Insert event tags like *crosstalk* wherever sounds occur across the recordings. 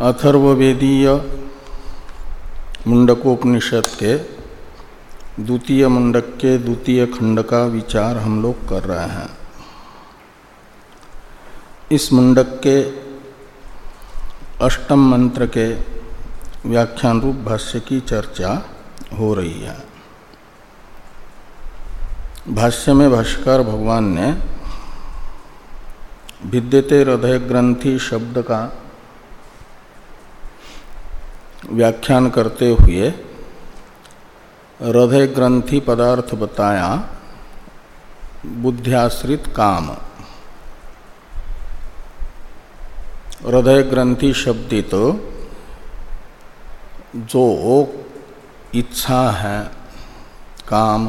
अथर्ववेदीय मुंडकोपनिषद के द्वितीय मुंडक के द्वितीय खंड का विचार हम लोग कर रहे हैं। इस मुंडक के अष्टम मंत्र के व्याख्यान रूप भाष्य की चर्चा हो रही है। भाष्य में भाष्कर भगवान ने विद्यते हृदय ग्रंथि शब्द का व्याख्यान करते हुए हृदय ग्रंथि पदार्थ बताया, बुद्धियाश्रित काम। हृदय ग्रंथि शब्दित तो जो इच्छा है, काम,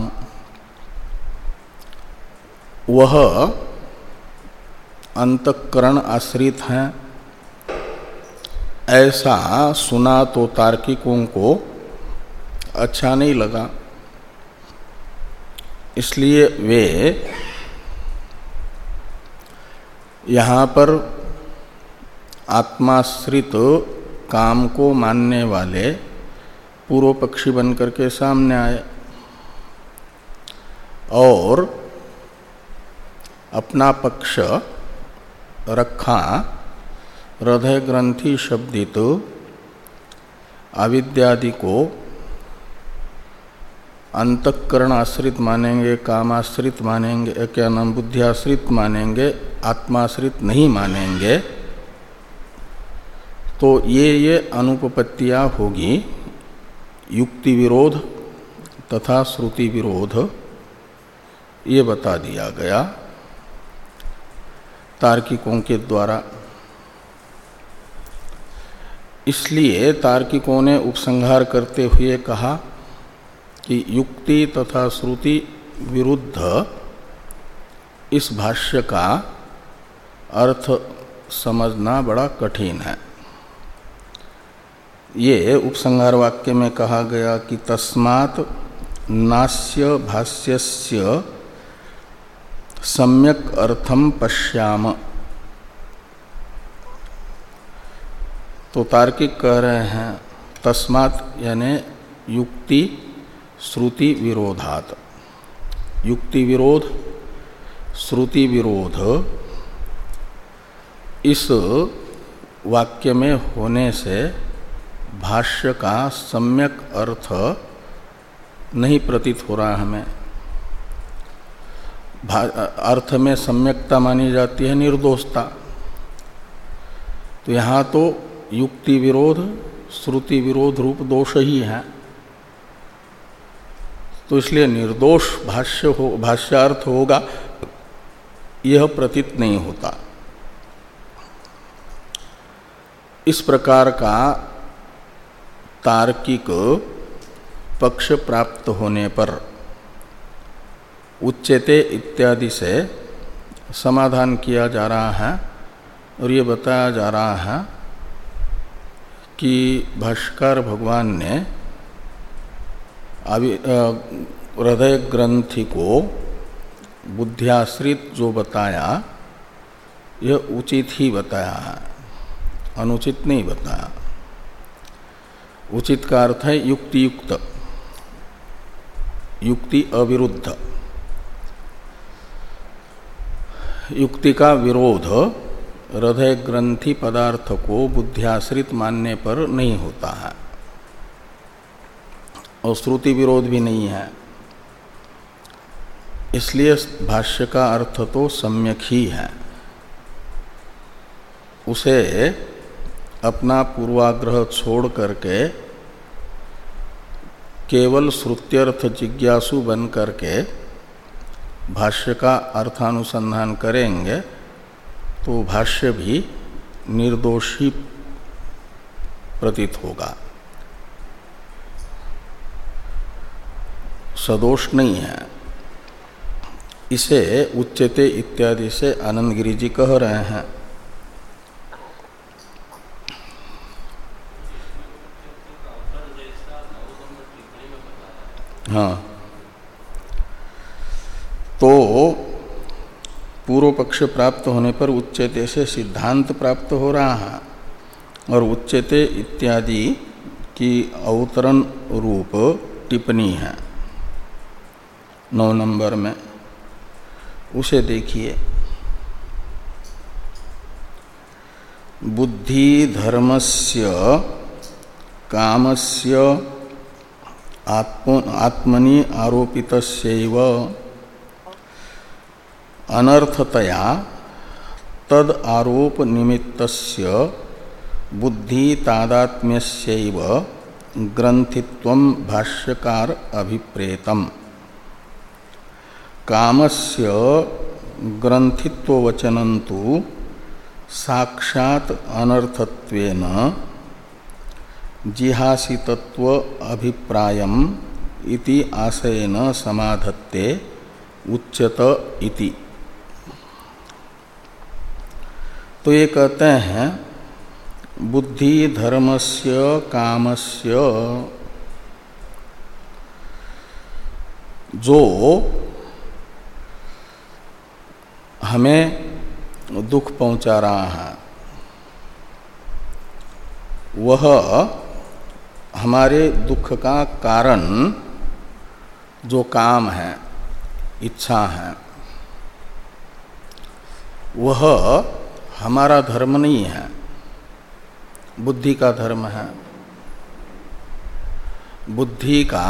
वह अंतकरण आश्रित हैं। ऐसा सुना तो तार्किकों को अच्छा नहीं लगा। इसलिए वे यहाँ पर आत्माश्रित काम को मानने वाले पूर्व पक्षी बनकर के सामने आए और अपना पक्ष रखा हृदय ग्रंथि शब्दित अविद्यादि को अंतकरण आश्रित मानेंगे, कामाश्रित मानेंगे क्या नाम बुद्धियाश्रित मानेंगे, आत्माश्रित नहीं मानेंगे। तो ये ये अनुपपत्तियाँ होगी, युक्ति विरोध तथा श्रुति विरोध। ये बता दिया गया। तार्किकों के द्वारा इसलिए तार्किकों ने उपसंहार करते हुए कहा कि युक्ति तथा श्रुति विरुद्ध इस भाष्य का अर्थ समझना बड़ा कठिन है। ये उपसंहार वाक्य में कहा गया कि तस्मात् नास्य भाष्यस्य सम्यक अर्थम पश्याम। तो तार्किक कह रहे हैं, तस्मात् यानी युक्ति श्रुति विरोधात। युक्ति विरोध, श्रुति विरोध, इस वाक्य में होने से भाष्य का सम्यक अर्थ नहीं प्रतीत हो रहा हमें। अर्थ में सम्यकता मानी जाती है, निर्दोषता। तो यहाँ तो युक्ति विरोध श्रुति विरोध रूप दोष ही है। तो इसलिए निर्दोष भाष्य हो, भाष्यार्थ होगा, यह प्रतीत नहीं होता। इस प्रकार का तार्किक पक्ष प्राप्त होने पर उच्चते इत्यादि से समाधान किया जा रहा है और ये बताया जा रहा है कि भाष्कर भगवान ने हृदय ग्रंथि को बुद्धियाश्रित जो बताया, यह उचित ही बताया है, अनुचित नहीं बताया। उचित का अर्थ है युक्ति युक्त युक्ति अविरुद्ध। युक्ति का विरोध हृदय ग्रंथि पदार्थ को बुद्धियाश्रित मानने पर नहीं होता है। और श्रुति विरोध भी नहीं है। इसलिए भाष्य का अर्थ तो सम्यक ही है। उसे अपना पूर्वाग्रह छोड़ करके, केवल श्रुत्यर्थ जिज्ञासु बन करके भाष्य का अर्थानुसंधान करेंगे तो भाष्य भी निर्दोषी प्रतीत होगा। सदोष नहीं है। इसे उच्चते इत्यादि से आनंद गिरी जी कह रहे हैं। हाँ। तो पूर्व पक्ष प्राप्त होने पर उच्चते से सिद्धांत प्राप्त हो रहा है। और उच्चते इत्यादि की अवतरण रूप टिप्पणी है। नौ नंबर में, उसे देखिए। बुद्धि धर्मस्य, कामस्य, आत्म, आत्मनि आरोपित अनर्थतया तद आरोप निमित्तस्य बुद्धि तादात्म्यस्यैव ग्रंथित्व भाष्यकार अभिप्रेतम। कामस्य ग्रंथित्ववचनंतु साक्षात अनर्थत्वेन जिहासितत्व अभिप्रायम इति आशयन समाधत्ते उच्यत इति। तो ये कहते हैं, बुद्धि धर्मस्य कामस्य जो हमें दुख पहुँचा रहा है, वह हमारे दुख का कारण जो काम है, इच्छा है, वह हमारा धर्म नहीं है, बुद्धि का धर्म है। बुद्धि का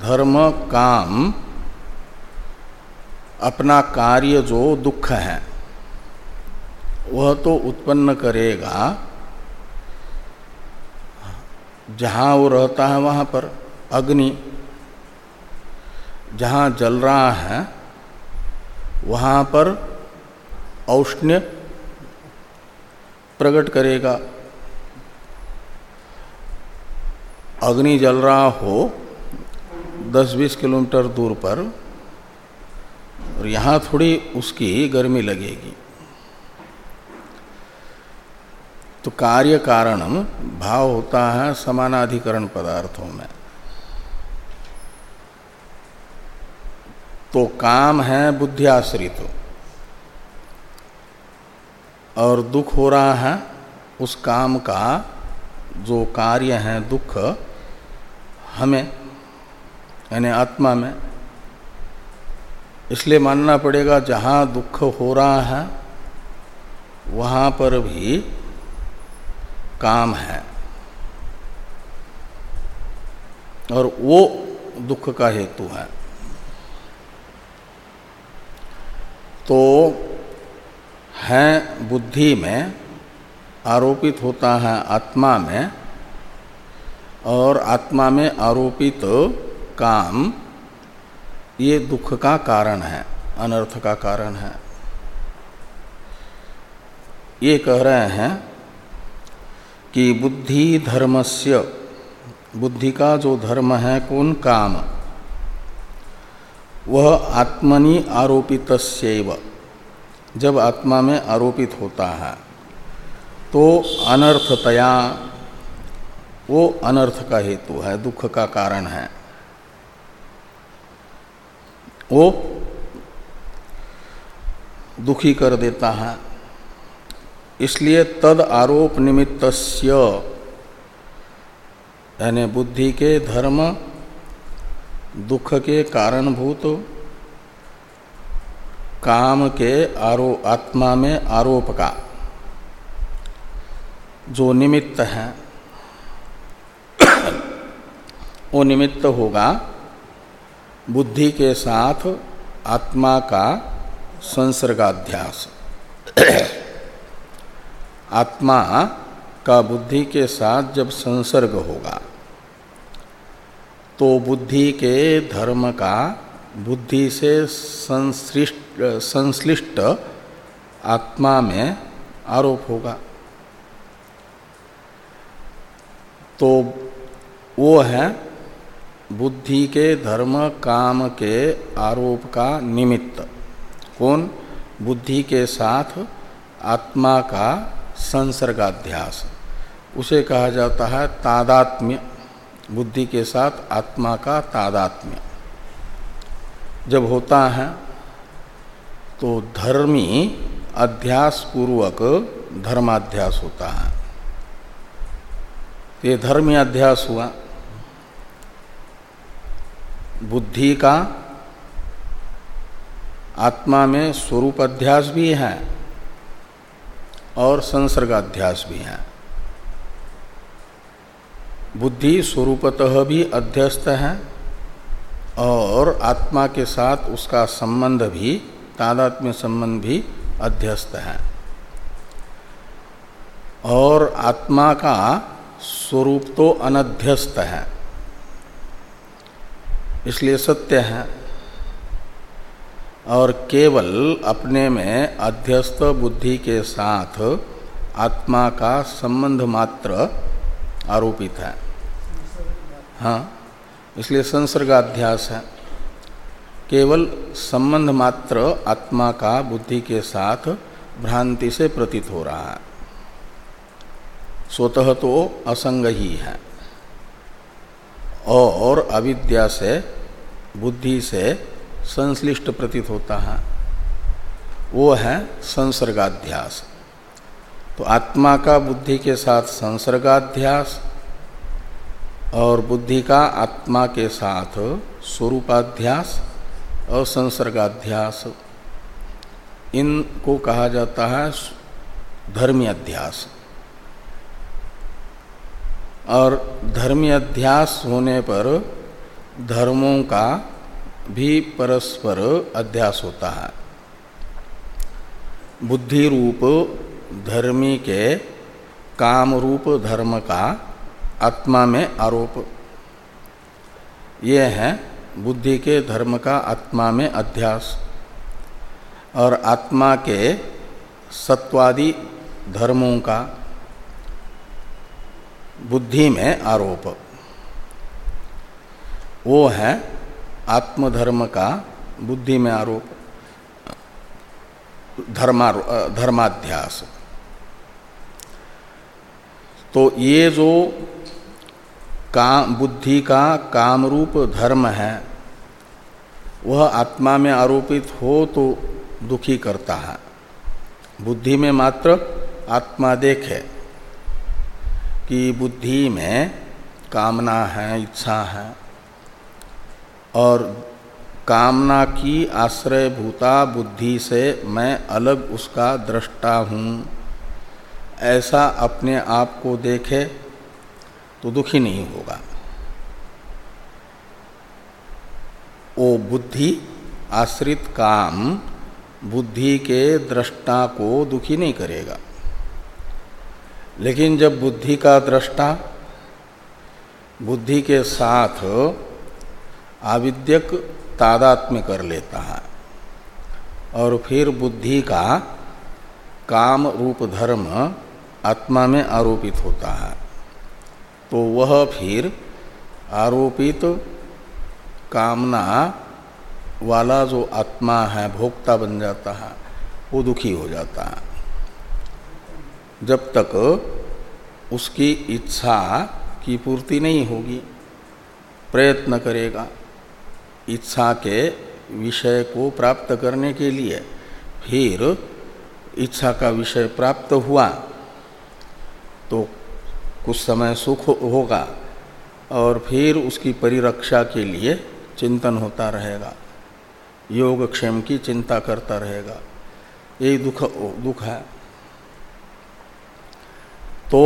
धर्म काम, अपना कार्य जो दुख है, वह तो उत्पन्न करेगा। जहाँ वो रहता है वहाँ पर अग्नि, जहाँ जल रहा है, वहाँ पर औष्ण्य प्रकट करेगा। अग्नि जल रहा हो 10-20 किलोमीटर दूर पर, और यहाँ थोड़ी उसकी गर्मी लगेगी। तो कार्य कारण भाव होता है समानाधिकरण पदार्थों में। तो काम है बुद्धि आश्रित और दुख हो रहा है, उस काम का जो कार्य है दुख, हमें, यानी आत्मा में, इसलिए मानना पड़ेगा जहाँ दुख हो रहा है, वहाँ पर भी काम है। और वो दुख का हेतु है। तो है बुद्धि में, आरोपित होता है आत्मा में, और आत्मा में आरोपित काम ये दुख का कारण है, अनर्थ का कारण है। ये कह रहे हैं कि बुद्धि धर्मस्य, बुद्धि का जो धर्म है कौन काम? वह आत्मनि आरोपित जब आत्मा में आरोपित होता है तो अनर्थतया वो अनर्थ का हेतु है, दुख का कारण है। वो दुखी कर देता है। इसलिए तद आरोप निमित्त यानी बुद्धि के धर्म, दुख के कारणभूत काम के आरो, आत्मा में आरोप का जो निमित्त है, वो निमित्त होगा बुद्धि के साथ आत्मा का संसर्गाध्यास। आत्मा का बुद्धि के साथ जब संसर्ग होगा तो बुद्धि के धर्म का, बुद्धि से संश्लिष्ट संश्लिष्ट आत्मा में आरोप होगा। तो वो है बुद्धि के, धर्म, काम के आरोप का निमित्त। कौन? बुद्धि के साथ आत्मा का संसर्गाध्यास। उसे कहा जाता है तादात्म्य। बुद्धि के साथ आत्मा का तादात्म्य। जब होता है तो धर्मी अध्यास पूर्वक धर्माध्यास होता है। तो ये धर्म अध्यास हुआ। बुद्धि का आत्मा में स्वरूप अध्यास भी है और संसर्गाध्यास भी है। बुद्धि स्वरूपतः भी अध्यस्त है और आत्मा के साथ उसका संबंध भी तादात्म्य संबंध भी अध्यस्त है। और आत्मा का स्वरूप तो अनध्यस्त है। इसलिए सत्य है। और केवल अपने में अध्यस्त बुद्धि के साथ आत्मा का संबंध मात्र आरोपित है। हाँ इसलिए संसर्गाध्यास है। केवल संबंध मात्र आत्मा का बुद्धि के साथ भ्रांति से प्रतीत हो रहा है। स्वतः तो असंग ही है। और अविद्या से, बुद्धि से संश्लिष्ट प्रतीत होता है। वो है संसर्गाध्यास। तो आत्मा का बुद्धि के साथ संसर्गाध्यास और बुद्धि का आत्मा के साथ स्वरूपाध्यास और संसर्गाध्यास इनको कहा जाता है धर्मी अध्यास और धर्मी अध्यास होने पर धर्मों का भी परस्पर अध्यास होता है। बुद्धि रूप धर्मी के काम रूप धर्म का आत्मा में आरोप। ये है बुद्धि के धर्म का आत्मा में अध्यास। और आत्मा के सत्वादि धर्मों का बुद्धि में आरोप। वो है आत्मधर्म का बुद्धि में आरोप। धर्मा, धर्माध्यास। तो ये जो काम, बुद्धि का कामरूप धर्म है, वह आत्मा में आरोपित हो तो दुखी करता है। बुद्धि में मात्र आत्मा देखे कि बुद्धि में कामना है, इच्छा है, और कामना की आश्रय भूता बुद्धि से मैं अलग उसका दृष्टा हूँ। ऐसा अपने आप को देखे तो दुखी नहीं होगा। वो बुद्धि, आश्रित काम, बुद्धि के दृष्टा को दुखी नहीं करेगा। लेकिन जब बुद्धि का दृष्टा, बुद्धि के साथ आविद्यक तादात्म्य कर लेता है, और फिर बुद्धि का काम रूप धर्म आत्मा में आरोपित होता है तो वह फिर आरोपित कामना वाला जो आत्मा है, भोक्ता बन जाता है, वो दुखी हो जाता है। जब तक उसकी इच्छा की पूर्ति नहीं होगी, प्रयत्न करेगा इच्छा के विषय को प्राप्त करने के लिए। फिर इच्छा का विषय प्राप्त हुआ तो कुछ समय सुख होगा और फिर उसकी परिरक्षा के लिए चिंतन होता रहेगा। योगक्षेम की चिंता करता रहेगा। यही दुख दुख है। तो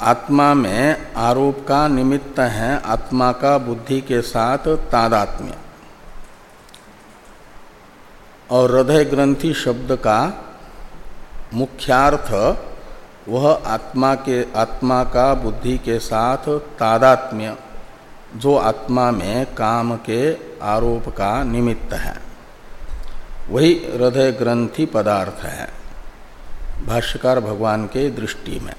आत्मा में आरोप का निमित्त है आत्मा का बुद्धि के साथ तादात्म्य। और हृदय ग्रंथि शब्द का मुख्यार्थ वह आत्मा के, आत्मा का बुद्धि के साथ तादात्म्य, जो आत्मा में काम के आरोप का निमित्त है। वही हृदय ग्रंथि पदार्थ है, भाष्यकार भगवान के दृष्टि में।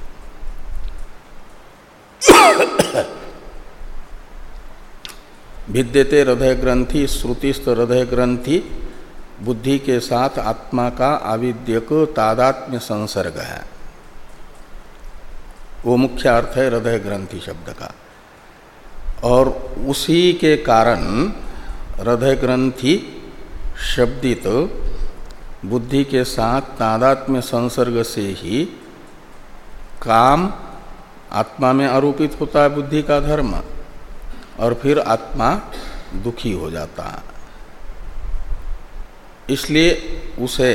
विद्यते हृदय ग्रंथि श्रुतिस्त हृदय ग्रंथि, बुद्धि के साथ आत्मा का आविद्यक तादात्म्य संसर्ग है। वो मुख्य अर्थ है हृदय ग्रंथि शब्द का। और उसी के कारण हृदय ग्रंथि शब्दित बुद्धि के साथ तादात्म्य संसर्ग से ही काम आत्मा में आरोपित होता है बुद्धि का धर्म, और फिर आत्मा दुखी हो जाता है। इसलिए उसे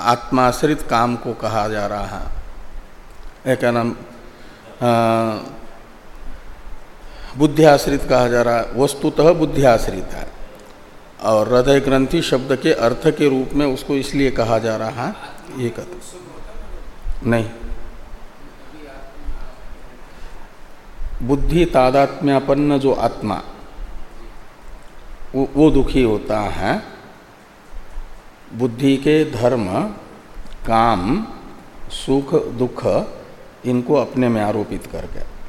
आत्माश्रित काम को कहा जा रहा है। क्या नाम बुद्धियाश्रित कहा जा रहा है वस्तुतः बुद्धियाश्रित है। और हृदय ग्रंथि शब्द के अर्थ के रूप में उसको इसलिए कहा जा रहा है ये कथ। नहीं। बुद्धि तादात्म्यापन्न जो आत्मा वो, वो दुखी होता है बुद्धि के धर्म काम सुख दुख इनको अपने में आरोपित करके।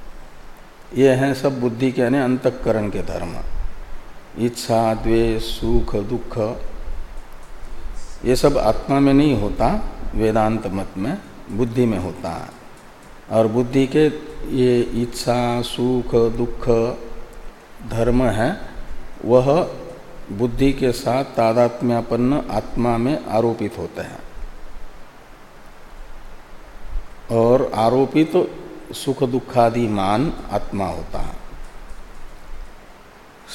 ये हैं सब बुद्धि के, यानी अंतकरण के धर्म। इच्छा, द्वेष, सुख, दुख, ये सब आत्मा में नहीं होता, वेदांत मत में, बुद्धि में होता है। और बुद्धि के ये इच्छा, सुख, दुख धर्म है, वह बुद्धि के साथ तादात्म्यापन्न आत्मा में आरोपित होते हैं। और आरोपित तो सुख दुखादि मान आत्मा होता है।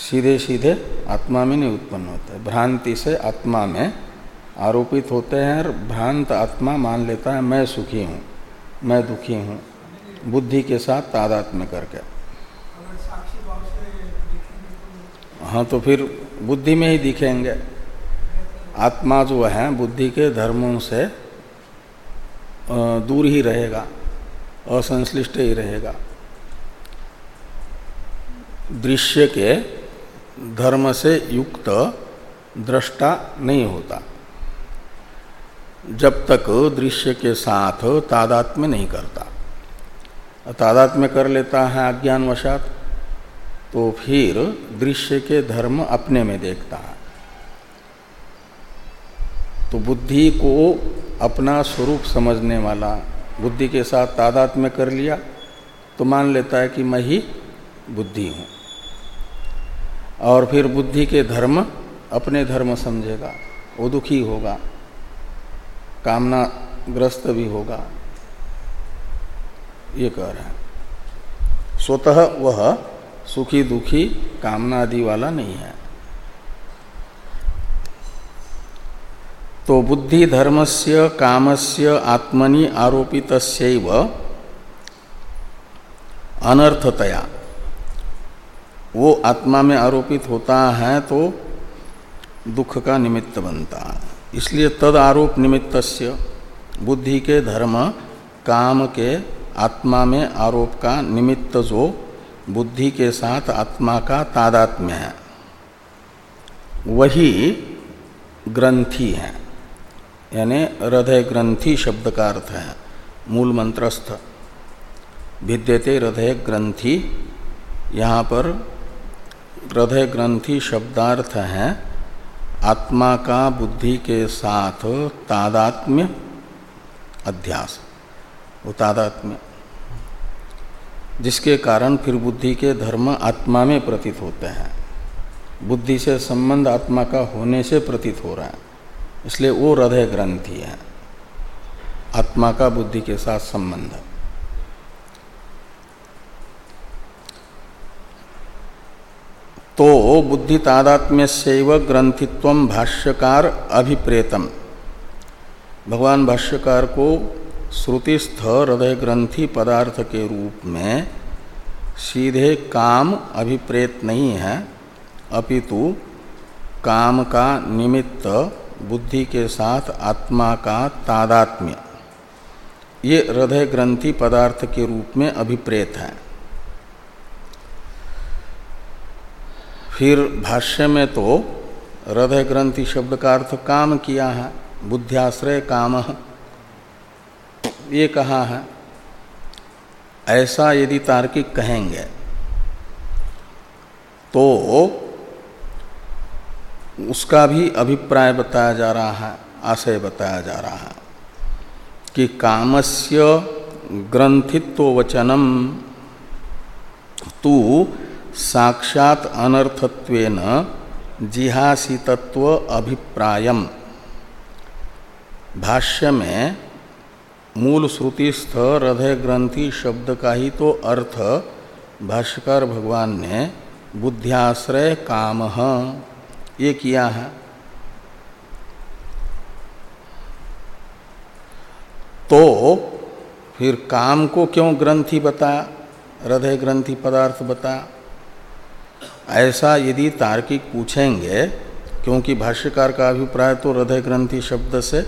सीधे सीधे आत्मा में नहीं उत्पन्न होता है। भ्रांति से आत्मा में आरोपित होते हैं और भ्रांत आत्मा मान लेता है, मैं सुखी हूँ, मैं दुखी हूँ, बुद्धि के साथ तादात्म्य करके। हाँ तो फिर बुद्धि में ही दिखेंगे। आत्मा जो है, बुद्धि के धर्मों से दूर ही रहेगा, असंश्लिष्ट ही रहेगा। दृश्य के धर्म से युक्त दृष्टा नहीं होता। जब तक दृश्य के साथ तादात्म्य नहीं करता। तादात्म्य कर लेता है अज्ञानवशात तो फिर दृश्य के धर्म अपने में देखता है। तो बुद्धि को अपना स्वरूप समझने वाला, बुद्धि के साथ तादात में कर लिया तो मान लेता है कि मैं ही बुद्धि हूँ। और फिर बुद्धि के धर्म अपने धर्म समझेगा, वो दुखी होगा कामना ग्रस्त भी होगा। ये कह रहे हैं। स्वतः वह सुखी दुखी कामना आदि वाला नहीं है। तो बुद्धि धर्मस्य कामस्य आत्मनि आरोपित अनर्थतया। वो आत्मा में आरोपित होता है तो दुख का निमित्त बनता। है इसलिए तद आरोप निमित्तस्य बुद्धि के धर्म, काम के आत्मा में आरोप का निमित्त जो बुद्धि के साथ आत्मा का तादात्म्य है, वही ग्रंथि है। यानी हृदय ग्रंथि शब्द का अर्थ है, मूल मंत्रस्थ। भिद्यते हृदय ग्रंथि, यहाँ पर हृदय ग्रंथि शब्दार्थ है, आत्मा का बुद्धि के साथ तादात्म्य अध्यास, वो तादात्म्य। जिसके कारण फिर बुद्धि के धर्म आत्मा में प्रतीत होते हैं। बुद्धि से संबंध आत्मा का होने से प्रतीत हो रहा है। इसलिए वो हृदय ग्रंथि है, आत्मा का बुद्धि के साथ संबंध। तो बुद्धि तादात्म्य से ग्रंथित्व भाष्यकार अभिप्रेतम। भगवान भाष्यकार को श्रुतिस्थ हृदय ग्रंथि पदार्थ के रूप में सीधे काम अभिप्रेत नहीं है, अपितु काम का निमित्त बुद्धि के साथ आत्मा का तादात्म्य। ये हृदय ग्रंथि पदार्थ के रूप में अभिप्रेत है। फिर भाष्य में तो हृदय ग्रंथि शब्द का अर्थ काम किया है, बुद्ध्याश्रय काम। ये कहा है, ऐसा यदि तार्किक कहेंगे तो उसका भी अभिप्राय बताया जा रहा है, आशय बताया जा रहा है कि कामस्य ग्रंथित्व वचनम तू साक्षात अनर्थत्वेन जिहासितत्व अभिप्रायम। भाष्य में मूल श्रुतिस्थ हृदय ग्रंथि शब्द का ही तो अर्थ भाष्यकार भगवान ने बुद्ध्याश्रय काम। ये किया है। तो फिर काम को क्यों ग्रंथि बताया, हृदय ग्रंथि पदार्थ बताया? ऐसा यदि तार्किक पूछेंगे, क्योंकि भाष्यकार का अभिप्राय तो हृदय ग्रंथि शब्द से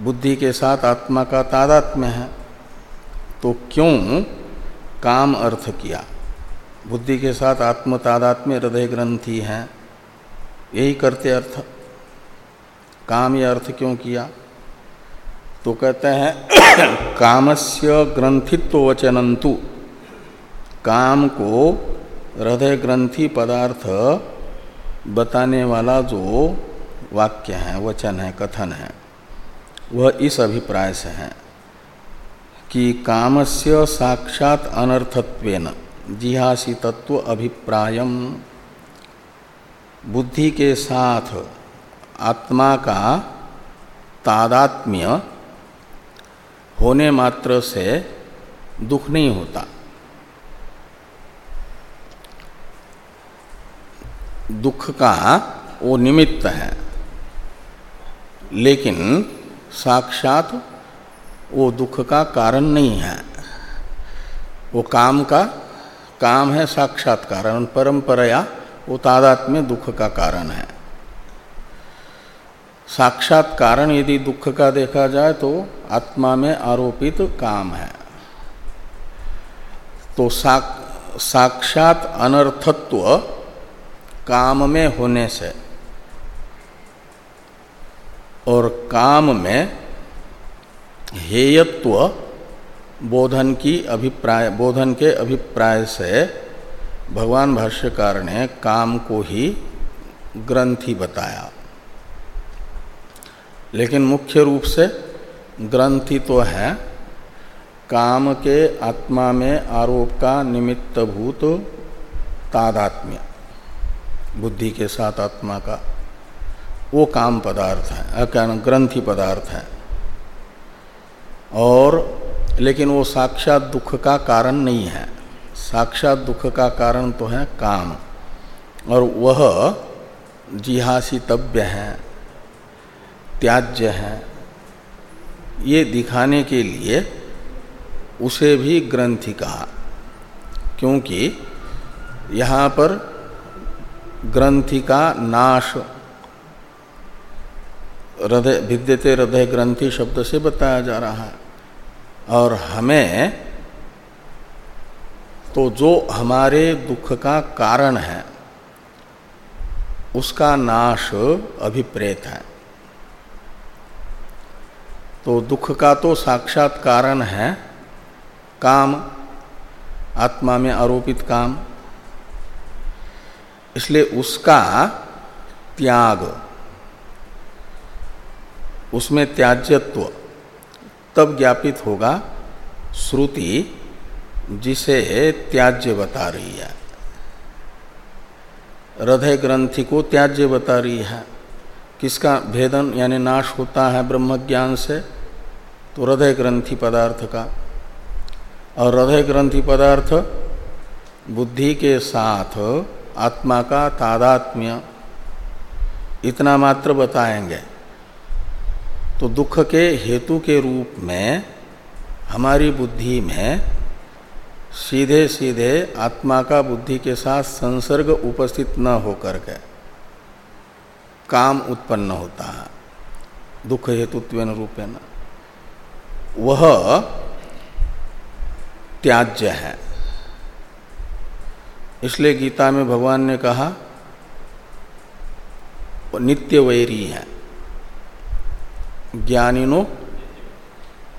बुद्धि के साथ आत्मा का तादात्म्य है तो क्यों काम अर्थ किया? बुद्धि के साथ आत्म तादात्म्य हृदय ग्रंथि है। यही करते अर्थ। काम यह अर्थ क्यों किया? तो कहते हैं, *coughs* कामस्य ग्रंथित्व वचनंतु। काम को हृदय ग्रंथि पदार्थ बताने वाला जो वाक्य है, वचन है, कथन है, वह इस अभिप्राय से है कि कामस्य साक्षात अनर्थत्वेन, जिहासी तत्व अभिप्रायम। बुद्धि के साथ आत्मा का तादात्म्य होने मात्र से दुख नहीं होता। दुख का वो निमित्त है। लेकिन साक्षात वो दुख का कारण नहीं है। वो काम का, काम है साक्षात कारण परंपराया वो तादात्म्य दुख का कारण है। साक्षात कारण यदि दुख का देखा जाए तो आत्मा में आरोपित काम है। तो साक्षात अनर्थत्व काम में होने से और काम में हेयत्व बोधन की अभिप्राय, बोधन के अभिप्राय से भगवान भाष्यकार ने काम को ही ग्रंथि बताया। लेकिन मुख्य रूप से ग्रंथि तो है, काम के आत्मा में आरोप का निमित्तभूत तादात्म्य, बुद्धि के साथ आत्मा का, वो काम पदार्थ है क्या ग्रंथि पदार्थ है। और, लेकिन वो साक्षात दुख का कारण नहीं है। साक्षात दुख का कारण तो है काम। और वह जिहासितव्य है, त्याज्य है। ये दिखाने के लिए उसे भी ग्रंथि कहा, क्योंकि यहाँ पर ग्रंथि का नाश, हृदय विद्यते हृदय ग्रंथि शब्द से बताया जा रहा है। और हमें तो जो हमारे दुख का कारण है, उसका नाश अभिप्रेत है। तो दुख का तो साक्षात कारण है, काम, आत्मा में आरोपित काम। इसलिए उसका त्याग, उसमें त्याज्यत्व तब ज्ञापित होगा श्रुति जिसे त्याज्य बता रही है। हृदय ग्रंथि को त्याज्य बता रही है। किसका भेदन यानी नाश होता है ब्रह्म ज्ञान से? तो हृदय ग्रंथि पदार्थ का। और हृदय ग्रंथि पदार्थ बुद्धि के साथ आत्मा का तादात्म्य। इतना मात्र बताएँगे। तो दुख के हेतु के रूप में, हमारी बुद्धि में सीधे सीधे आत्मा का बुद्धि के साथ संसर्ग उपस्थित न होकर के काम उत्पन्न होता है। दुख हेतुत्व रूपेण। वह त्याज्य है। इसलिए गीता में भगवान ने कहा नित्य वैरी है। ज्ञानिनो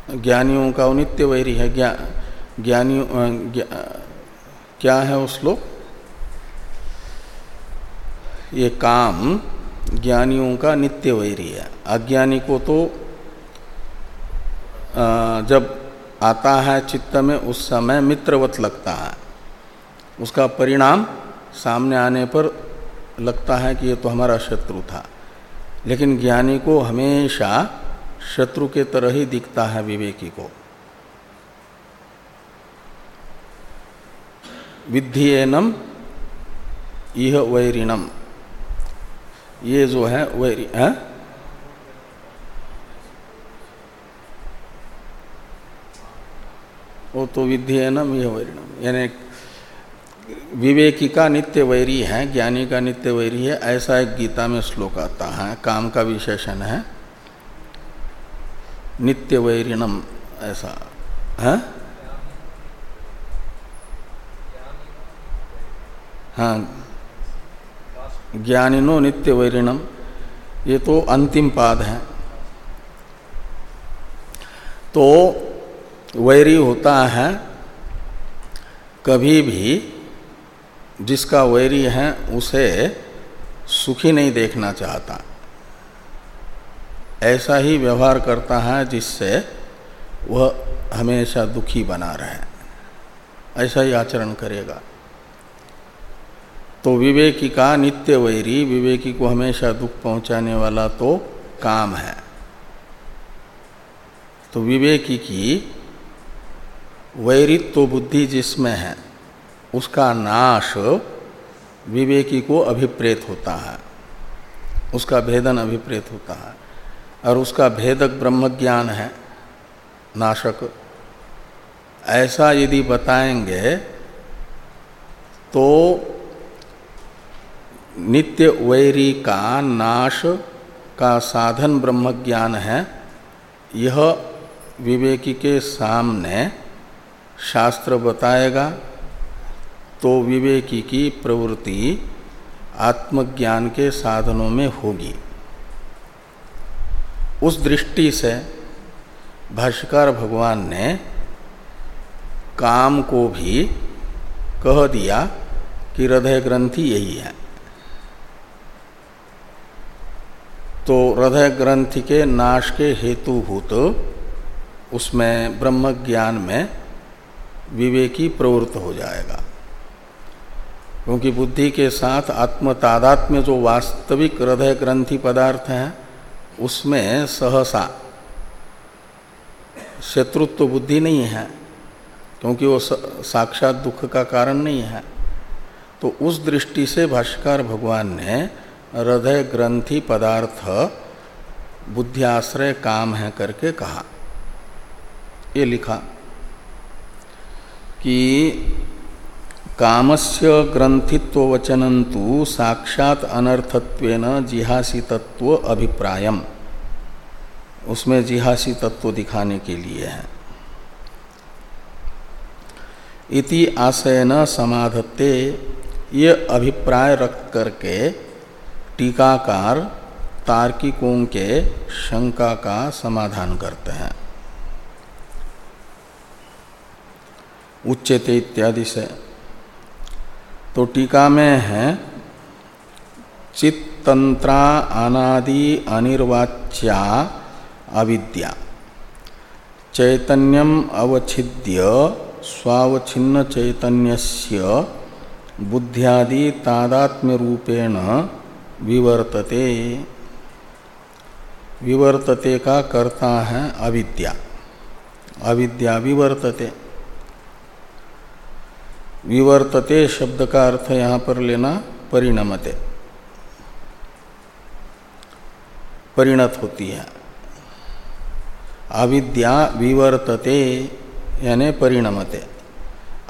ज्ञानियों का नित्य वैरी है। ज्ञा, ज्ञानियों क्या है वो श्लोक? ये काम ज्ञानियों का नित्य वैरी है। अज्ञानी को तो जब आता है चित्त में, उस समय मित्रवत लगता है। उसका परिणाम सामने आने पर लगता है कि ये तो हमारा शत्रु था। लेकिन ज्ञानी को हमेशा शत्रु के तरह ही दिखता है विवेकी को। विधियनम यह वैरिणम। ये जो है, वैरी, है? वो तो विधियनम यह वैरिणम। यानी विवेकी का नित्य वैरी है, ज्ञानी का नित्य वैरी है, ऐसा एक गीता में श्लोक आता है, काम का विशेषण है। नित्य वैरिणम, ऐसा, है? हाँ। ज्ञानिनो नित्य वैरिणम, ये तो अंतिम पाद है। तो वैरी होता है, कभी भी जिसका वैरी है, उसे सुखी नहीं देखना चाहता। ऐसा ही व्यवहार करता है, जिससे वह हमेशा दुखी बना रहे। ऐसा ही आचरण करेगा। तो विवेकी का नित्य वैरी, विवेकी को हमेशा दुख पहुँचाने वाला तो काम है। तो विवेकी की वैरित्व बुद्धि जिसमें है, उसका नाश विवेकी को अभिप्रेत होता है। उसका भेदन अभिप्रेत होता है। और उसका भेदक ब्रह्म ज्ञान है, नाशक। ऐसा यदि बताएँगे तो नित्य वैरी का नाश का साधन ब्रह्म ज्ञान है, यह विवेकी के सामने शास्त्र बताएगा तो विवेकी की प्रवृत्ति आत्मज्ञान के साधनों में होगी। उस दृष्टि से भाष्कर भगवान ने काम को भी कह दिया कि हृदय ग्रंथि यही है। तो हृदय ग्रंथि के नाश के हेतुभूत, उसमें ब्रह्म ज्ञान में विवेकी प्रवृत्त हो जाएगा। क्योंकि बुद्धि के साथ आत्म तादात्म्य जो वास्तविक हृदय ग्रंथि पदार्थ हैं, उसमें सहसा शत्रुत्व बुद्धि नहीं है, क्योंकि वो साक्षात दुख का कारण नहीं है। तो उस दृष्टि से भाष्कर भगवान ने हृदय ग्रंथि पदार्थ, बुद्धियाश्रय काम है करके कहा। ये लिखा कि कामस्य ग्रंथित्व वचनंतु साक्षात अनर्थत्वेन जिहासी तत्व अभिप्रायम। उसमें जिहासी तत्व दिखाने के लिए है। इति आशयन समाधत्ते, ये अभिप्राय रख करके टीकाकार तार्किकों के शंका का समाधान करते हैं। उच्चते इत्यादि से। तो टीका में है, चित्तंत्रा अनादि अनिर्वाच्या अविद्या। चैतन्यम अवच्छिद्य स्वावच्छिन्न चैतन्यस्य बुद्ध्यादि तादात्म्य रूपेण विवर्तते। विवर्तते का करता है अविद्या। अविद्या विवर्तते। विवर्तते शब्द का अर्थ यहाँ पर लेना परिणमते। परिणत होती है। अविद्या विवर्तते यानी परिणमते।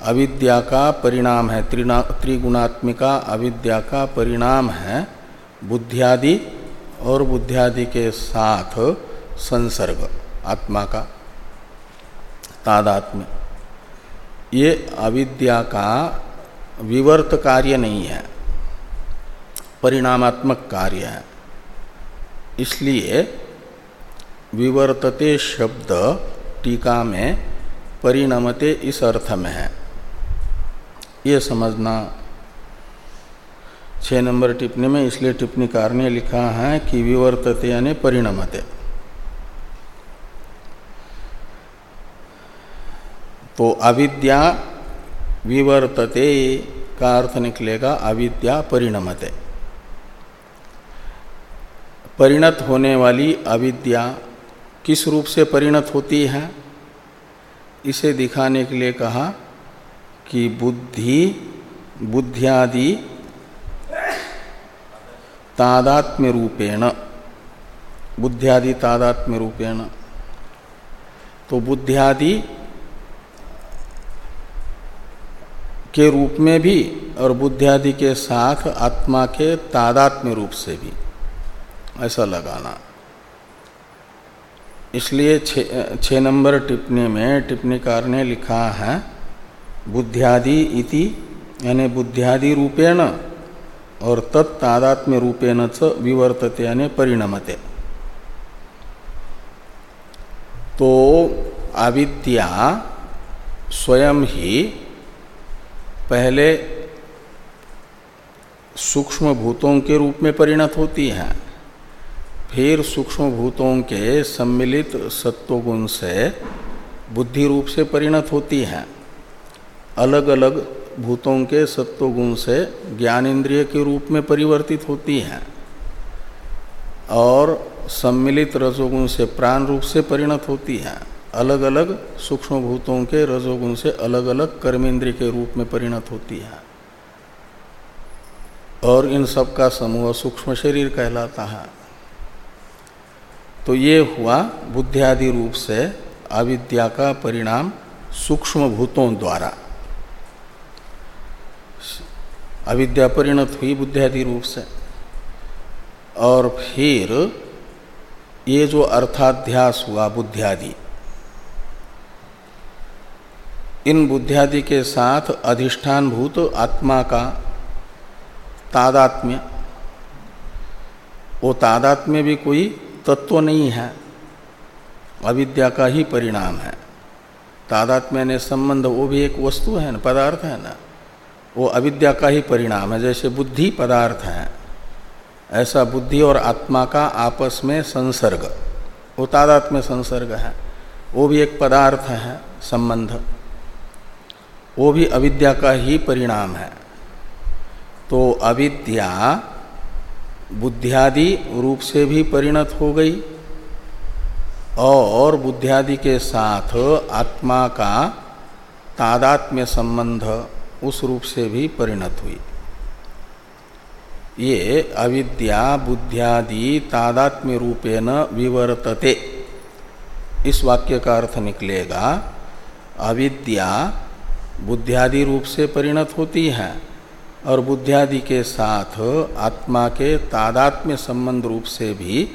अविद्या का परिणाम है त्रिगुणात्मिका अविद्या का परिणाम है बुद्धियादि और बुद्धियादि के साथ संसर्ग, आत्मा का तादात्म्य। ये अविद्या का विवर्त कार्य नहीं है, परिणामात्मक कार्य है। इसलिए विवर्तते शब्द टीका में परिणमते इस अर्थ में है। ये समझना छः नंबर टिप्पणी में इसलिए टिप्पणीकार ने लिखा है कि विवर्तते यानी परिणमते। तो अविद्या विवर्तते का अर्थ निकलेगा अविद्या परिणमते। परिणत होने वाली अविद्या किस रूप से परिणत होती है? इसे दिखाने के लिए कहा कि बुद्धि, बुद्धियादि तादात्म्य रूपेण बुद्धियादि तादात्म्य रूपेण तो बुद्धियादि के रूप में भी और बुद्धियादि के साथ आत्मा के तादात्म्य रूप से भी। ऐसा लगाना। इसलिए छः नंबर टिप्पणी में टिप्पणीकार ने लिखा है, बुद्धियादि इति, यानी बुद्धियादि रूपेण। और तत्तादात्म्य रूपेण च विवर्तते यानी परिणमते। तो अविद्या स्वयं ही पहले सूक्ष्म भूतों के रूप में परिणत होती है, फिर सूक्ष्म भूतों के सम्मिलित सत्वगुण से बुद्धि रूप से परिणत होती है। अलग अलग भूतों के सत्वगुण से ज्ञान इंद्रिय के रूप में परिवर्तित होती है और सम्मिलित रजोगुण से प्राण रूप से परिणत होती है। अलग अलग सूक्ष्म भूतों के रजोगुण से अलग अलग कर्मेंद्रिय के रूप में परिणत होती है। और इन सब का समूह सूक्ष्म शरीर कहलाता है। तो ये हुआ बुद्धियादि रूप से अविद्या का परिणाम सूक्ष्म भूतों द्वारा। अविद्या परिणत हुई बुद्धियादि रूप से। और फिर ये जो अर्थाध्यास हुआ बुद्धियादि, इन बुद्धियादि के साथ अधिष्ठान भूत आत्मा का तादात्म्य, वो तादात्म्य भी कोई तत्व नहीं है, अविद्या का ही परिणाम है। तादात्म्य ने संबंध, वो भी एक वस्तु है ना, पदार्थ है ना। वो अविद्या का ही परिणाम है। जैसे बुद्धि पदार्थ है, ऐसा बुद्धि और आत्मा का आपस में संसर्ग, वो तादात्म्य संसर्ग है। वो भी एक पदार्थ है, संबंध। वो भी अविद्या का ही परिणाम है। तो अविद्या बुद्धियादि रूप से भी परिणत हो गई और बुद्धियादि के साथ आत्मा का तादात्म्य संबंध उस रूप से भी परिणत हुई। ये अविद्या, बुद्धियादि तादात्म्य रूपेण विवर्तते। इस वाक्य का अर्थ निकलेगा, अविद्या बुद्धियादि रूप से परिणत होती है और बुद्धियादि के साथ आत्मा के तादात्म्य संबंध रूप से भी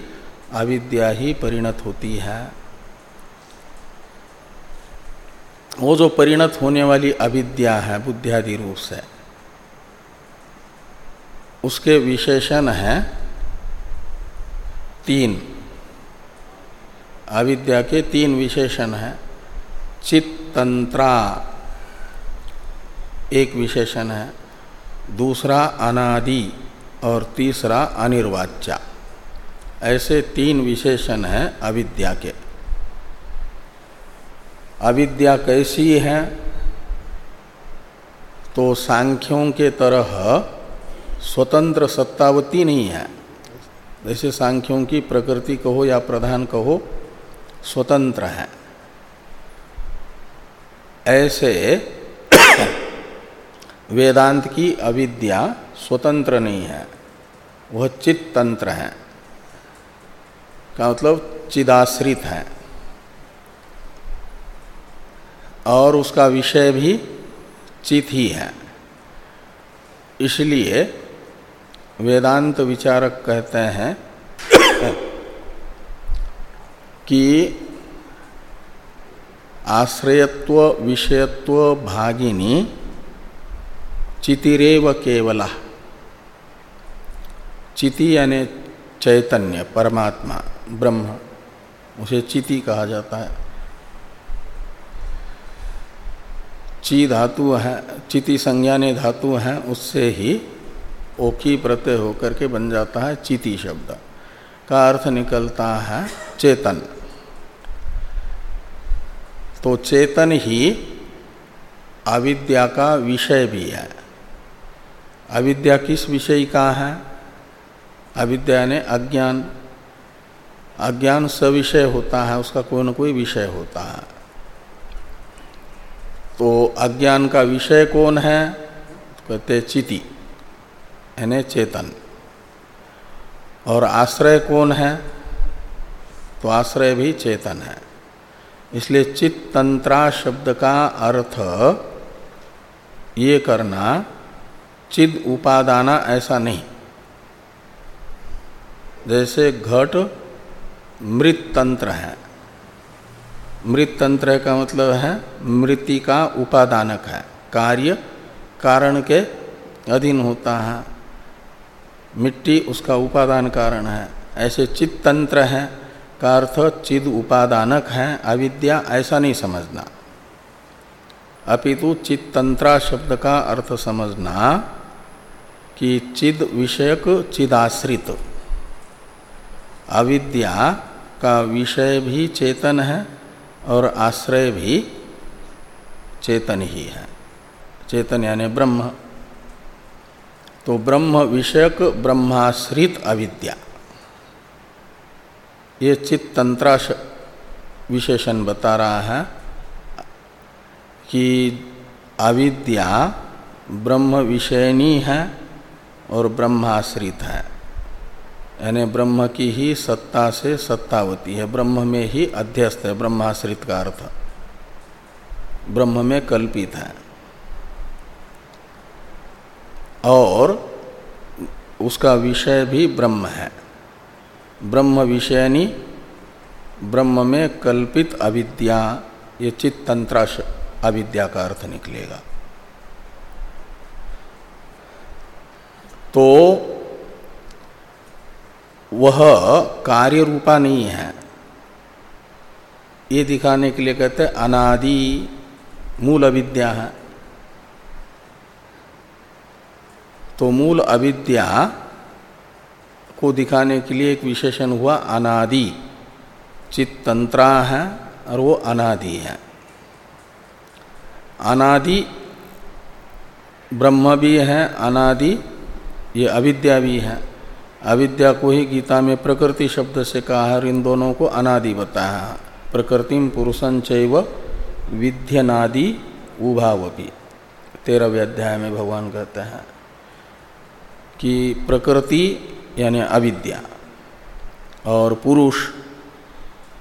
अविद्या ही परिणत होती है। वो जो परिणत होने वाली अविद्या है, बुद्धियादि रूप से, उसके विशेषण हैं तीन। अविद्या के तीन विशेषण हैं। चित्तंत्रा एक विशेषण है, दूसरा अनादि और तीसरा अनिर्वाच्या। ऐसे तीन विशेषण हैं अविद्या के। अविद्या कैसी है? तो सांख्यों के तरह स्वतंत्र सत्तावती नहीं है। जैसे सांख्यों की प्रकृति कहो या प्रधान कहो, स्वतंत्र है। ऐसे *coughs* वेदांत की अविद्या स्वतंत्र नहीं है। वह चित तंत्र है। का मतलब चिदाश्रित है। और उसका विषय भी चित ही है। इसलिए वेदांत विचारक कहते हैं *coughs* कि आश्रयत्व, विषयत्व, भागिनी चितिरेव केवला। चिति यानी चैतन्य, परमात्मा, ब्रह्म, उसे चिति कहा जाता है। ची धातु है, चिति संज्ञाने धातु है, उससे ही ओकी प्रत्यय होकर के बन जाता है चिति शब्द। का अर्थ निकलता है चेतन। तो चेतन ही अविद्या का विषय भी है। अविद्या किस विषय का है? अविद्या ने अज्ञान। अज्ञान सविषय होता है, उसका कोई न कोई विषय होता है। तो अज्ञान का विषय कौन है? कहते चिति, यानी चेतन। और आश्रय कौन है? तो आश्रय भी चेतन है। इसलिए चित तंत्रा शब्द का अर्थ ये करना, चिद उपादाना ऐसा नहीं। जैसे घट मृत तंत्र है। मृत तंत्र का मतलब है मृति का उपादानक है। कार्य कारण के अधीन होता है। मिट्टी उसका उपादान कारण है। ऐसे चित तंत्र है का अर्थ चिद उपादानक है। अविद्या ऐसा नहीं समझना। अपितु चित तंत्रा शब्द का अर्थ समझना कि चिद विषयक चिदाश्रित। अविद्या का विषय भी चेतन है। और आश्रय भी चेतन ही है। चेतन यानी ब्रह्म। तो ब्रह्म विषयक ब्रह्माश्रित अविद्या। ये चित तंत्रा विशेषण बता रहा है कि अविद्या ब्रह्म विषयनी है और ब्रह्माश्रित है। यानी ब्रह्म की ही सत्ता से सत्तावती है। ब्रह्म में ही अध्यस्त है, ब्रह्माश्रित का अर्थ। ब्रह्म में कल्पित है। और उसका विषय भी ब्रह्म है। ब्रह्म विषयनी ब्रह्म में कल्पित अविद्या, ये चित्त तंत्र अविद्या का अर्थ निकलेगा। तो वह कार्य रूपा नहीं है। ये दिखाने के लिए कहते हैं अनादि मूल अविद्या है। तो मूल अविद्या को दिखाने के लिए एक विशेषण हुआ अनादि। चित्तंत्रा है और वो अनादि है। अनादि ब्रह्म भी है, अनादि ये अविद्या भी है। अविद्या को ही गीता में प्रकृति शब्द से कहा है इन दोनों को अनादि बताया प्रकृतिम पुरुषं चैव विध्यनादि उभावपी। तेरहवें अध्याय में भगवान कहते हैं कि प्रकृति यानी अविद्या और पुरुष,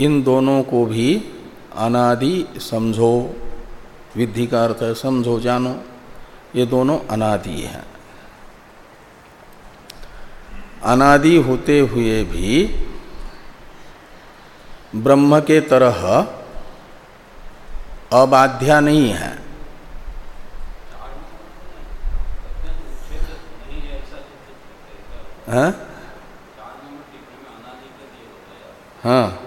इन दोनों को भी अनादि समझो। विधि का अर्थ है समझो, जानो। ये दोनों अनादि हैं। अनादि होते हुए भी ब्रह्म के तरह अबाध्या नहीं है। हाँ? हाँ।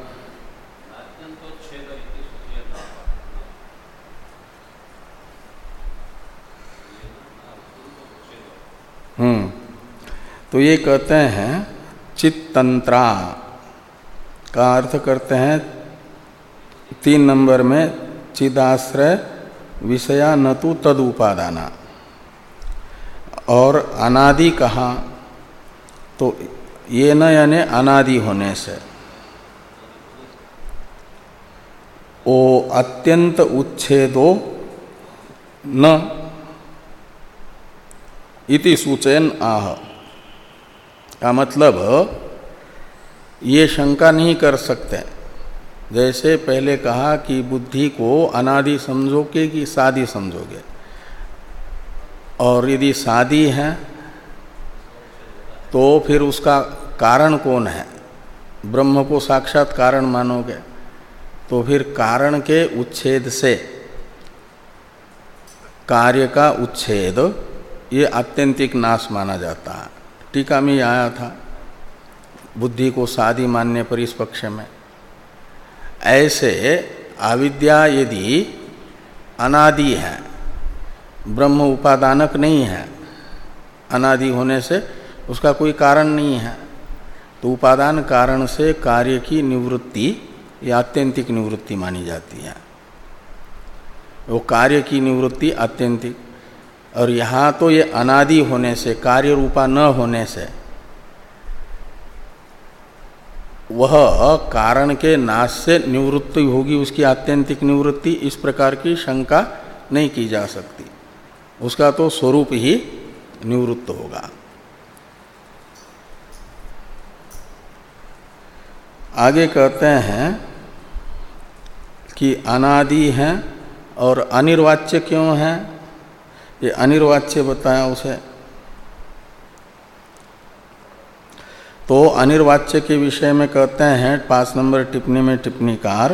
हम्म। तो ये कहते हैं चित्तंत्रा का अर्थ करते हैं तीन नंबर में चिदाश्रय विषया न तो तद उपादाना और अनादि कहा? तो ये न यानी अनादि होने से। ओ अत्यंत उच्छेदो न इति सूचयन आह। का मतलब ये शंका नहीं कर सकते। जैसे पहले कहा कि बुद्धि को अनादि समझोगे कि सादी समझोगे? और यदि सादी है तो फिर उसका कारण कौन है? ब्रह्म को साक्षात कारण मानोगे? तो फिर कारण के उच्छेद से, कार्य का उच्छेद, ये आत्यंतिक नाश माना जाता है। टीका में आया था, बुद्धि को सादी मानने पर इस पक्ष में। ऐसे अविद्या यदि अनादि है, ब्रह्म उपादानक नहीं है, अनादि होने से उसका कोई कारण नहीं है तो उपादान कारण से कार्य की निवृत्ति या आत्यंतिक निवृत्ति मानी जाती है। वो कार्य की निवृत्ति आत्यंतिक और यहाँ तो ये अनादि होने से कार्य रूपा न होने से, वह कारण के नाश से निवृत्ति होगी, उसकी आत्यंतिक निवृत्ति, इस प्रकार की शंका नहीं की जा सकती। उसका तो स्वरूप ही निवृत्त होगा। आगे कहते हैं कि अनादि हैं और अनिर्वाच्य क्यों है? ये अनिर्वाच्य बताया उसे। तो अनिर्वाच्य के विषय में कहते हैं पाँच नंबर टिप्पणी में टिप्पणीकार,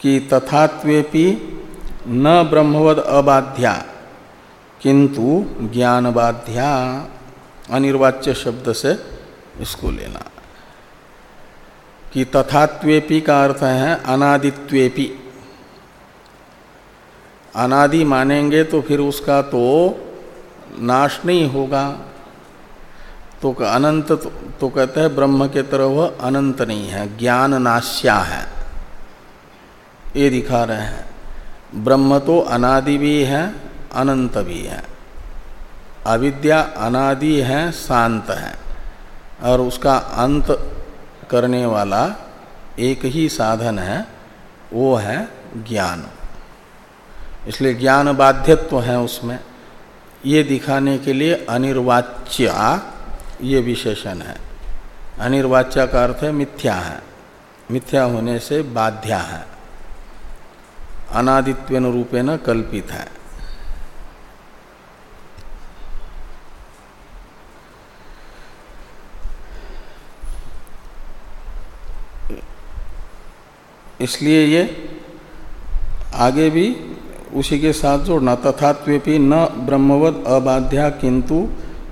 कि तथात्वेपि न ब्रह्मवद अबाध्या, किंतु ज्ञान बाध्या अनिर्वाच्य शब्द से इसको लेना। कि तथात्वेपि का अर्थ है अनादित्वेपि। अनादि मानेंगे तो फिर उसका तो नाश नहीं होगा। तो अनंत तो, तो कहते हैं ब्रह्म के तरह वह अनंत नहीं है ज्ञान नाश्या है। ये दिखा रहे हैं। ब्रह्म तो अनादि भी है अनंत भी है। अविद्या अनादि है शांत है। और उसका अंत करने वाला एक ही साधन है वो है ज्ञान। इसलिए ज्ञान बाध्यत्व है उसमें। ये दिखाने के लिए अनिर्वाच्य ये विशेषण है। अनिर्वाच्या का अर्थ है मिथ्या है। मिथ्या होने से बाध्या है। अनादित्वेन रूपेण कल्पित है। इसलिए ये आगे भी उसी के साथ जोड़ना। तथात्वेपि न ब्रह्मवद अबाध्या किंतु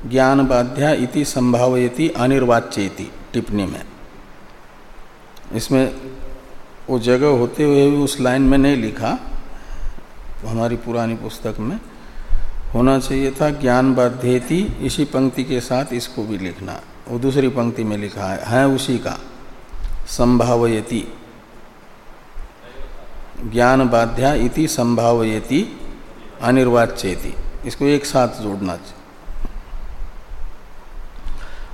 ज्ञान बाध्या इति संभावयति अनिर्वाच्य टिप्पणी में। इसमें वो जगह होते हुए भी उस लाइन में नहीं लिखा। तो हमारी पुरानी पुस्तक में होना चाहिए था ज्ञान बाध्येति इसी पंक्ति के साथ इसको भी लिखना। वो दूसरी पंक्ति में लिखा है है उसी का, संभावयति। ज्ञान बाध्या इति संभावयति, अनिर्वाच्यति। इसको एक साथ जोड़ना चाहिए।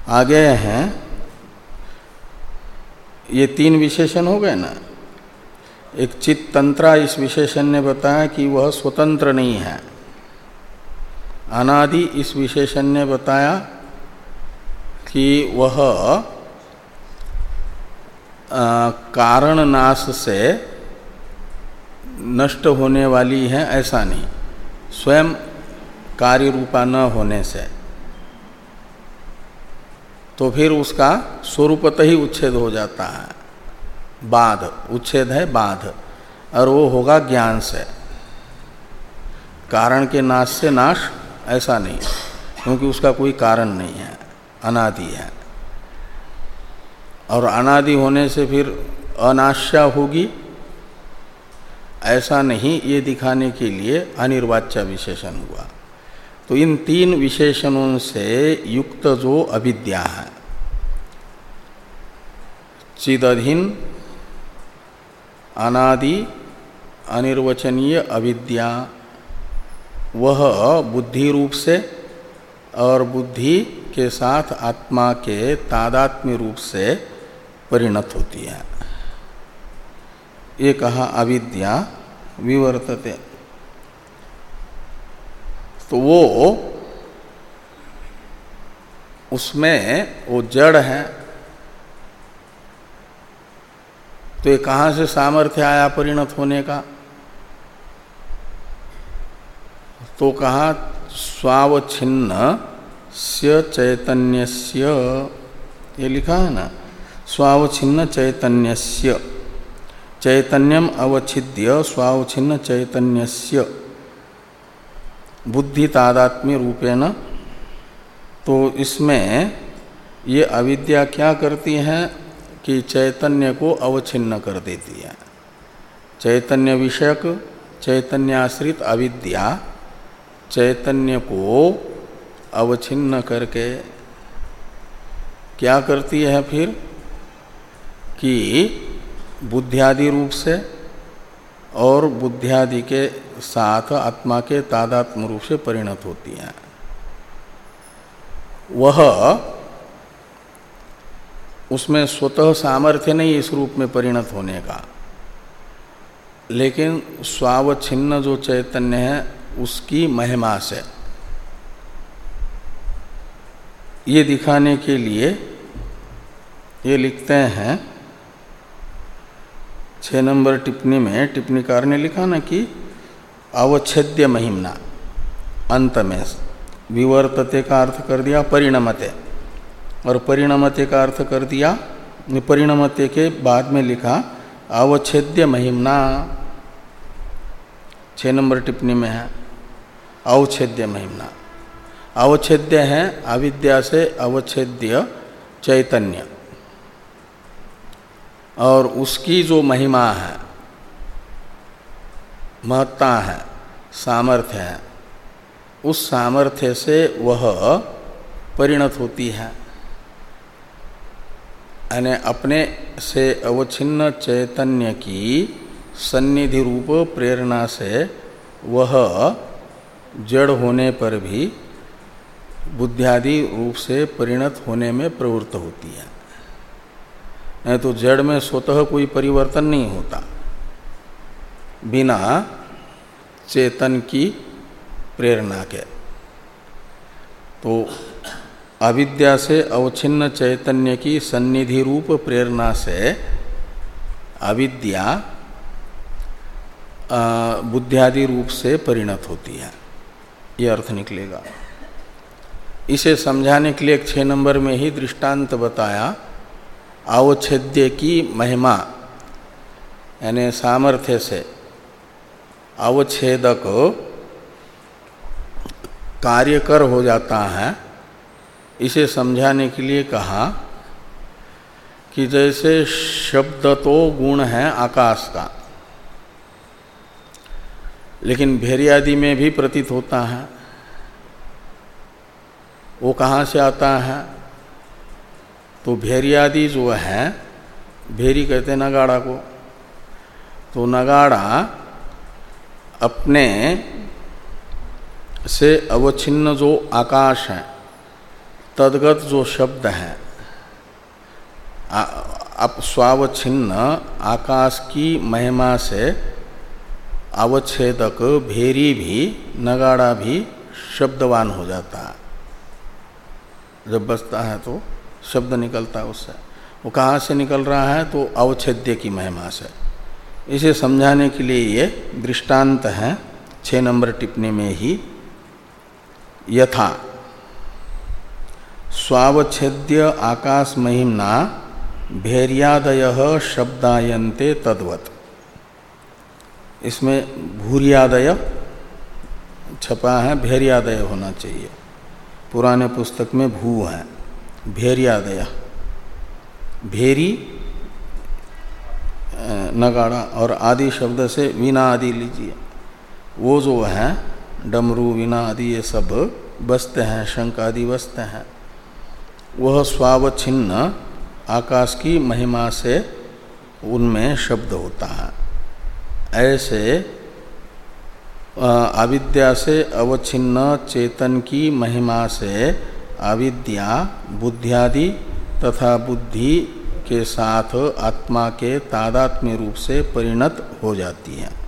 आगे हैं, ये तीन विशेषण हो गए ना? एक चित तंत्रा इस विशेषण ने बताया कि वह स्वतंत्र नहीं है। अनादि इस विशेषण ने बताया कि वह कारण नाश से नष्ट होने वाली है, ऐसा नहीं। स्वयं कार्य रूपा न होने से। तो फिर उसका स्वरूपत ही उच्छेद हो जाता है। बाध, उच्छेद है बाध। और वो होगा ज्ञान से। कारण के नाश से नाश, ऐसा नहीं। क्योंकि उसका कोई कारण नहीं है। अनादि है। और अनादि होने से फिर अनाश्या होगी। ऐसा नहीं ये दिखाने के लिए अनिर्वाच्य विशेषण हुआ। तो इन तीन विशेषणों से युक्त जो अविद्या है, चिदधीन, अनादि, अनिर्वचनीय अविद्या, वह बुद्धि रूप से और बुद्धि के साथ आत्मा के तादात्म्य रूप से परिणत होती है। ये कहा अविद्या विवर्तते। तो वो, उसमें वो जड़ है। तो ये कहाँ से सामर्थ्य आया परिणत होने का? तो कहा, स्वावच्छिन्न से चैतन्य ये लिखा है ना? स्वावच्छिन्न चैतन्य चैतन्यम अवच्छिद्य स्वावच्छिन्न चैतन्य बुद्धि तादात्म्य रूपेण तो इसमें ये अविद्या क्या करती है कि चैतन्य को अवच्छिन्न कर देती है। चैतन्य विषयक, चैतन्याश्रित अविद्या, चैतन्य को अवच्छिन्न करके क्या करती है फिर कि बुद्धियादि रूप से और बुद्धियादि के साथ आत्मा के तादात्म रूप से परिणत होती हैं। वह उसमें स्वतः सामर्थ्य नहीं इस रूप में परिणत होने का। लेकिन स्वावच्छिन्न जो चैतन्य है, उसकी महिमा से। ये दिखाने के लिए ये लिखते हैं छः नंबर टिप्पणी में टिप्पणीकार ने लिखा ना कि अवच्छेद्य महिमना, अंत में विवर्तते का अर्थ कर दिया परिणमते, और परिणमते का अर्थ कर दिया, परिणमते के बाद में लिखा अवच्छेद्य महिमना। छः नंबर टिप्पणी में है, अवच्छेद्य महिमना। अवच्छेद्य है, अविद्या से अवच्छेद्य चैतन्य। और उसकी जो महिमा है, महत्ता है, सामर्थ्य है, उस सामर्थ्य से वह परिणत होती है। यानी अपने से अवच्छिन्न चैतन्य की सन्निधि रूप प्रेरणा से वह जड़ होने पर भी बुद्धियादि रूप से परिणत होने में प्रवृत्त होती है। तो जड़ में स्वतः कोई परिवर्तन नहीं होता। बिना चेतन की प्रेरणा के। तो अविद्या से अवच्छिन्न चैतन्य की सन्निधि रूप प्रेरणा से अविद्या बुद्धियादि रूप से परिणत होती है। ये अर्थ निकलेगा। इसे समझाने के लिए छः नंबर में ही दृष्टांत बताया। अवच्छेद्य की महिमा, यानी सामर्थ्य से अवच्छेदक कार्यकर हो जाता है। इसे समझाने के लिए कहा कि जैसे शब्द तो गुण है आकाश का, लेकिन भेरियादि में भी प्रतीत होता है। वो कहाँ से आता है? तो भेरियादि जो है, भेरी कहते हैं नगाड़ा को। तो नगाड़ा अपने से अवच्छिन्न जो आकाश है, तदगत जो शब्द है अब स्वावच्छिन्न आकाश की महिमा से अवच्छेदक भेरी भी, नगाड़ा भी शब्दवान हो जाता है। जब बसता है तो शब्द निकलता है उससे। वो कहाँ से निकल रहा है? तो अवच्छेद्य की महिमा से। इसे समझाने के लिए ये दृष्टांत है छः नंबर टिप्पणी में ही। यथा, स्वावच्छेद्य आकाश महिमना भैर्यादय शब्दायन्ते तद्वत। इसमें भूरियादय छपा है, भैर्यादय होना चाहिए। पुराने पुस्तक में भू है। भेरियादय भेरी नगाड़ा और आदि शब्द से वीणा आदि लीजिए। वो जो है, डमरू, वीणा आदि, ये सब बसते हैं, शंख आदि बसते हैं। वह स्वावच्छिन्न आकाश की महिमा से उनमें शब्द होता है। ऐसे अविद्या से अवच्छिन्न चेतन की महिमा से अविद्या, बुद्धियादि तथा बुद्धि के साथ आत्मा के तादात्म्य रूप से परिणत हो जाती है।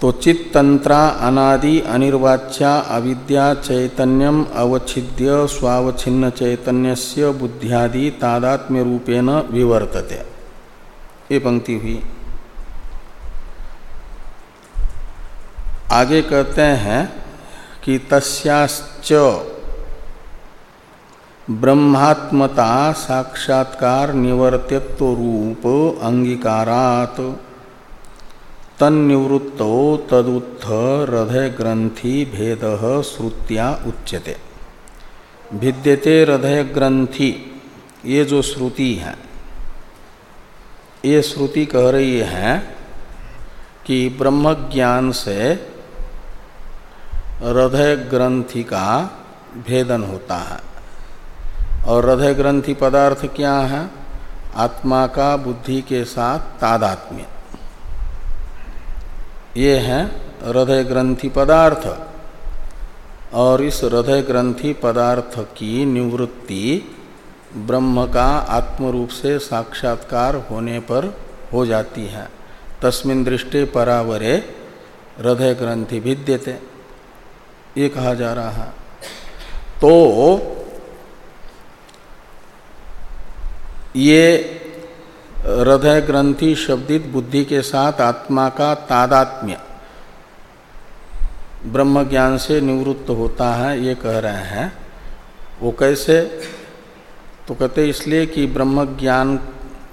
तो चित्तंत्रा, अनादि, अनिर्वाच्या, अविद्या, चैतन्यम, अवच्छिद्य, स्वावच्छिन्न चैतन्य बुद्धियादि तादात्म्य रूपेण विवर्तते। ये पंक्ति हुई। आगे कहते हैं कि तस्याश्च ब्रह्मात्मता साक्षात्कार निवर्तित्व रूप अंगीकारात। तन्निवृत्तो तदुत्थ हृदय ग्रंथि भेद श्रुत्या उच्यते। भिद्यते हृदय ग्रंथि ये जो श्रुति है, ये श्रुति कह रही है कि ब्रह्म ज्ञान से हृदय ग्रंथि का भेदन होता है। और हृदय ग्रंथि पदार्थ क्या है? आत्मा का बुद्धि के साथ तादात्म्य। ये है हृदय ग्रंथि पदार्थ। और इस हृदय ग्रंथि पदार्थ की निवृत्ति ब्रह्म का आत्म रूप से साक्षात्कार होने पर हो जाती है। तस्मिन दृष्टि परावरे हृदय ग्रंथि भिद्यते। ये कहा जा रहा है तो ये हृदय ग्रंथि शब्दित बुद्धि के साथ आत्मा का तादात्म्य ब्रह्म ज्ञान से निवृत्त होता है, ये कह रहे हैं। वो कैसे? तो कहते इसलिए कि ब्रह्म ज्ञान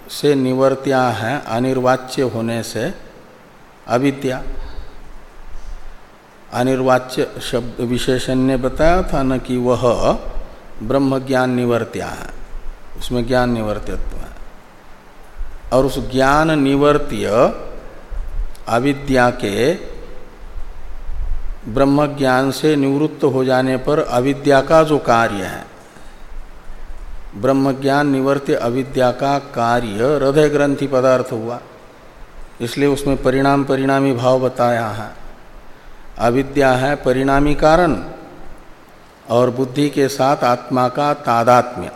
से निवर्त्या है, अनिर्वाच्य होने से अविद्या। अनिर्वाच्य शब्द विशेषण ने बताया था न कि वह ब्रह्म ज्ञान निवर्त्या है। उसमें ज्ञान निवर्तित्व है। और उस ज्ञान निवर्त्य अविद्या के ब्रह्म ज्ञान से निवृत्त हो जाने पर अविद्या का जो कार्य है, ब्रह्म ज्ञान निवर्त्य अविद्या का कार्य हृदय ग्रंथि पदार्थ हुआ। इसलिए उसमें परिणाम परिणामी भाव बताया है। अविद्या है परिणामी कारण और बुद्धि के साथ आत्मा का तादात्म्य,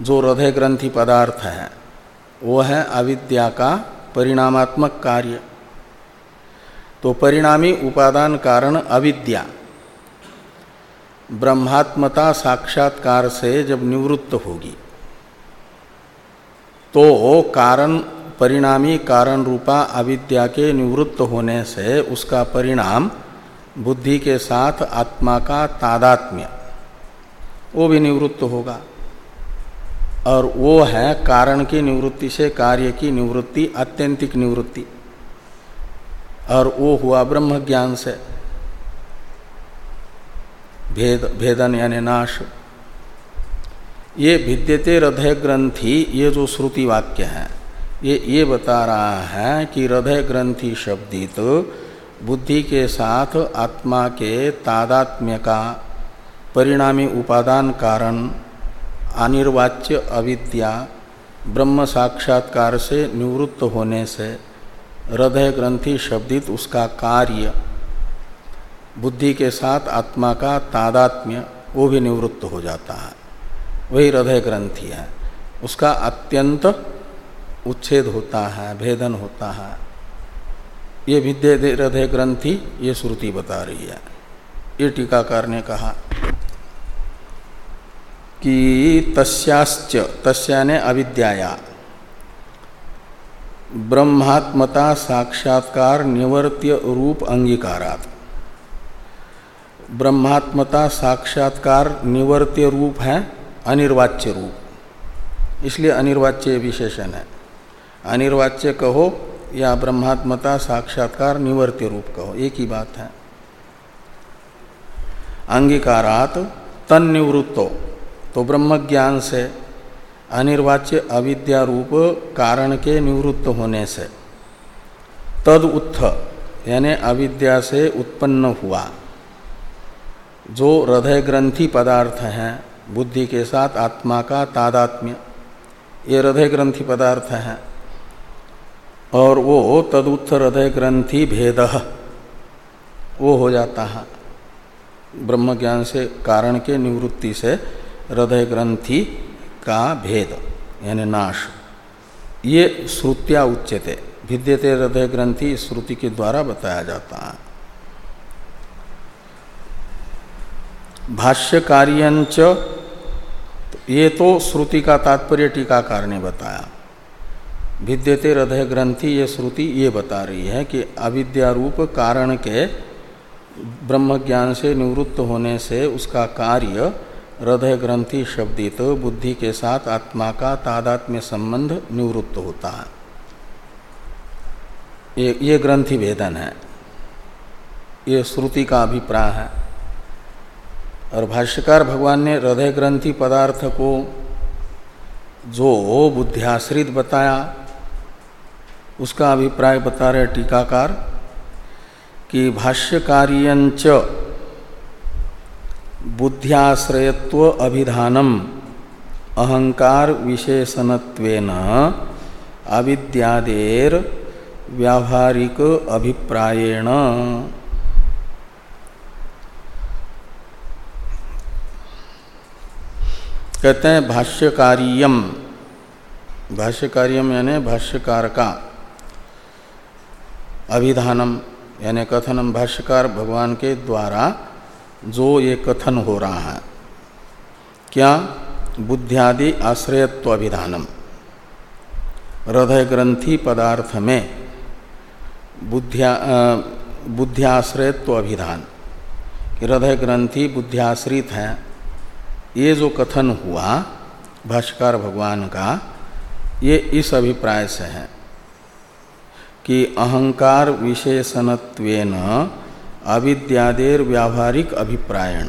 जो हृदय ग्रंथि पदार्थ है, वो है अविद्या का परिणामात्मक कार्य। तो परिणामी उपादान कारण अविद्या। ब्रह्मात्मता साक्षात्कार से जब निवृत्त होगी तो कारण, परिणामी कारण रूपा अविद्या के निवृत्त होने से उसका परिणाम बुद्धि के साथ आत्मा का तादात्म्य। वो भी निवृत्त होगा। और वो है कारण की निवृत्ति से कार्य की निवृत्ति अत्यंतिक निवृत्ति। और वो हुआ ब्रह्म ज्ञान से। भेद, भेदन यानी नाश। ये भिद्यते हृदय ग्रंथि, ये जो श्रुति वाक्य है, ये ये बता रहा है कि हृदय ग्रंथि शब्दित बुद्धि के साथ आत्मा के तादात्म्य का परिणामी उपादान कारण अनिर्वाच्य अविद्या ब्रह्म साक्षात्कार से निवृत्त होने से हृदय ग्रंथि शब्दित उसका कार्य बुद्धि के साथ आत्मा का तादात्म्य, वो भी निवृत्त हो जाता है। वही हृदय ग्रंथि है। उसका अत्यंत उच्छेद होता है, भेदन होता है। ये विद्य हृदय ग्रंथि ये श्रुति बता रही है। ये टीकाकार ने कहा कि तस्याश्च, तस्या ने अविद्याया। ब्रह्मात्मता साक्षात्कार निवर्त्य रूप अंगीकारात। ब्रह्मात्मता साक्षात्कार निवर्त्य रूप है, अनिर्वाच्य रूप। इसलिए अनिर्वाच्य विशेषण है। अनिर्वाच्य कहो या ब्रह्मात्मता साक्षात्कार निवर्त्य रूप कहो, एक ही बात है। अंगीकारात तन निवृत्तो तो ब्रह्म ज्ञान से अनिर्वाच्य अविद्या रूप कारण के निवृत्त होने से तद उत्थ, यानी अविद्या से उत्पन्न हुआ, जो हृदय ग्रंथि पदार्थ हैं, बुद्धि के साथ आत्मा का तादात्म्य, ये हृदय ग्रंथि पदार्थ हैं। और वो तदुत्थ हृदय ग्रंथि भेद वो हो जाता है। ब्रह्म ज्ञान से कारण के निवृत्ति से हृदय ग्रंथि का भेद, यानी नाश। ये श्रुतिया उच्चते भिद्यते हृदय ग्रंथि श्रुति के द्वारा बताया जाता है। भाष्यकार्यंच ये तो श्रुति का तात्पर्य टीकाकार ने बताया। विद्यते हृदय ग्रंथि ये श्रुति ये बता रही है कि अविद्यारूप कारण के ब्रह्म ज्ञान से निवृत्त होने से उसका कार्य हृदय ग्रंथि शब्दित बुद्धि के साथ आत्मा का तादात्म्य संबंध निवृत्त होता है। ये, ये ग्रंथि भेदन है। ये श्रुति का अभिप्राय है। और भाष्यकार भगवान ने हृदय ग्रंथि पदार्थ को जो बुद्धियाश्रित बताया उसका अभिप्राय बता रहे टीकाकार कि भाष्यकारियंच बुद्ध्याश्रयत्व अभिधानम, अहंकार विशेषणत्वेन अविद्यादेर व्यावहारिक अभिप्रायेण। कहते हैं भाष्यकारियम भाष्यकारियम यानी भाष्यकार का। अभिधानम, यानी कथनम भाष्यकार भगवान के द्वारा जो ये कथन हो रहा है। क्या? बुद्धियादि आश्रयत्व अभिधानम। हृदय ग्रंथि पदार्थ में बुद्धिया बुद्धियाश्रयत्व अभिधान हृदय ग्रंथि बुद्धियाश्रित है। ये जो कथन हुआ भाष्कर भगवान का, ये इस अभिप्राय से है। कि अहंकार विशेषणत्वेन अविद्यादेर व्यावहारिक अभिप्रायण।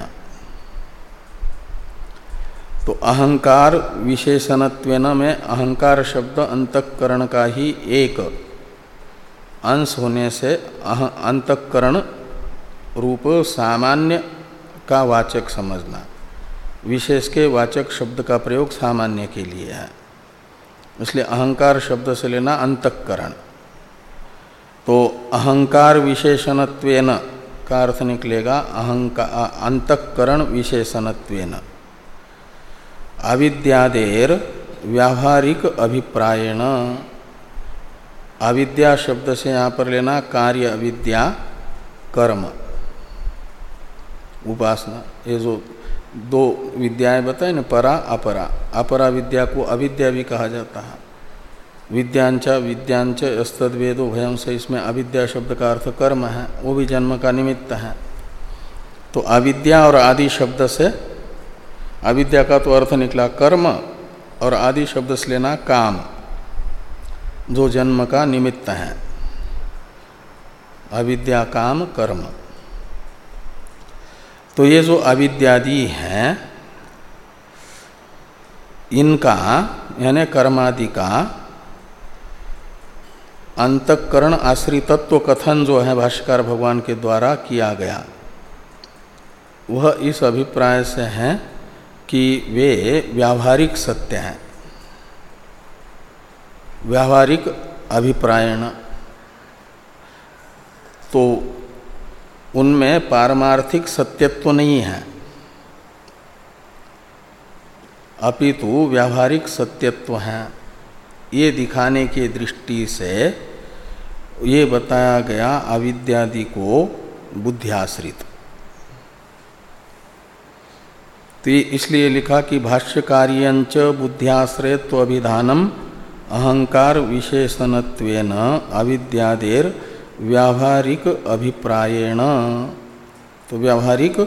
तो अहंकार विशेषणत्वेन में अहंकार शब्द अंतकरण का ही एक अंश होने से अंतकरण रूप सामान्य का वाचक समझना, विशेष के वाचक शब्द का प्रयोग सामान्य के लिए है। इसलिए अहंकार शब्द से लेना अंतकरण। तो अहंकार विशेषणत्वेन का अर्थ निकलेगा अहंकार अंतकरण विशेषणत्वेन। अविद्यादेर व्यावहारिक अभिप्रायण। अविद्या शब्द से यहाँ पर लेना कार्य अविद्या, कर्म। उपासना, ये जो दो विद्याएँ बताए ना, परा, अपरा। अपरा विद्या को अविद्या भी कहा जाता है। विद्यांच विद्यांच स्तवेदो भयम से इसमें अविद्या शब्द का अर्थ कर्म है, वो भी जन्म का निमित्त है। तो अविद्या और आदि शब्द से अविद्या का तो अर्थ निकला कर्म और आदि शब्द से लेना काम, जो जन्म का निमित्त है। अविद्या काम, कर्म। तो ये जो अविद्यादि हैं, इनका, यानी कर्मादि का अंतकरण आश्रितत्व कथन जो है भाष्यकार भगवान के द्वारा किया गया। वह इस अभिप्राय से है कि वे व्यावहारिक सत्य हैं। व्यावहारिक अभिप्रायण। तो उनमें पारमार्थिक सत्यत्व नहीं है। अपितु व्यावहारिक सत्यत्व हैं। ये दिखाने की दृष्टि से ये बताया गया अविद्यादि को बुद्धियाश्रित तो इसलिए लिखा कि भाष्यकार्यंच बुद्धियाश्रयत्व अहंकार विशेषणत्वेन अविद्यादेर व्यावहारिक अभिप्रायण। तो व्यावहारिक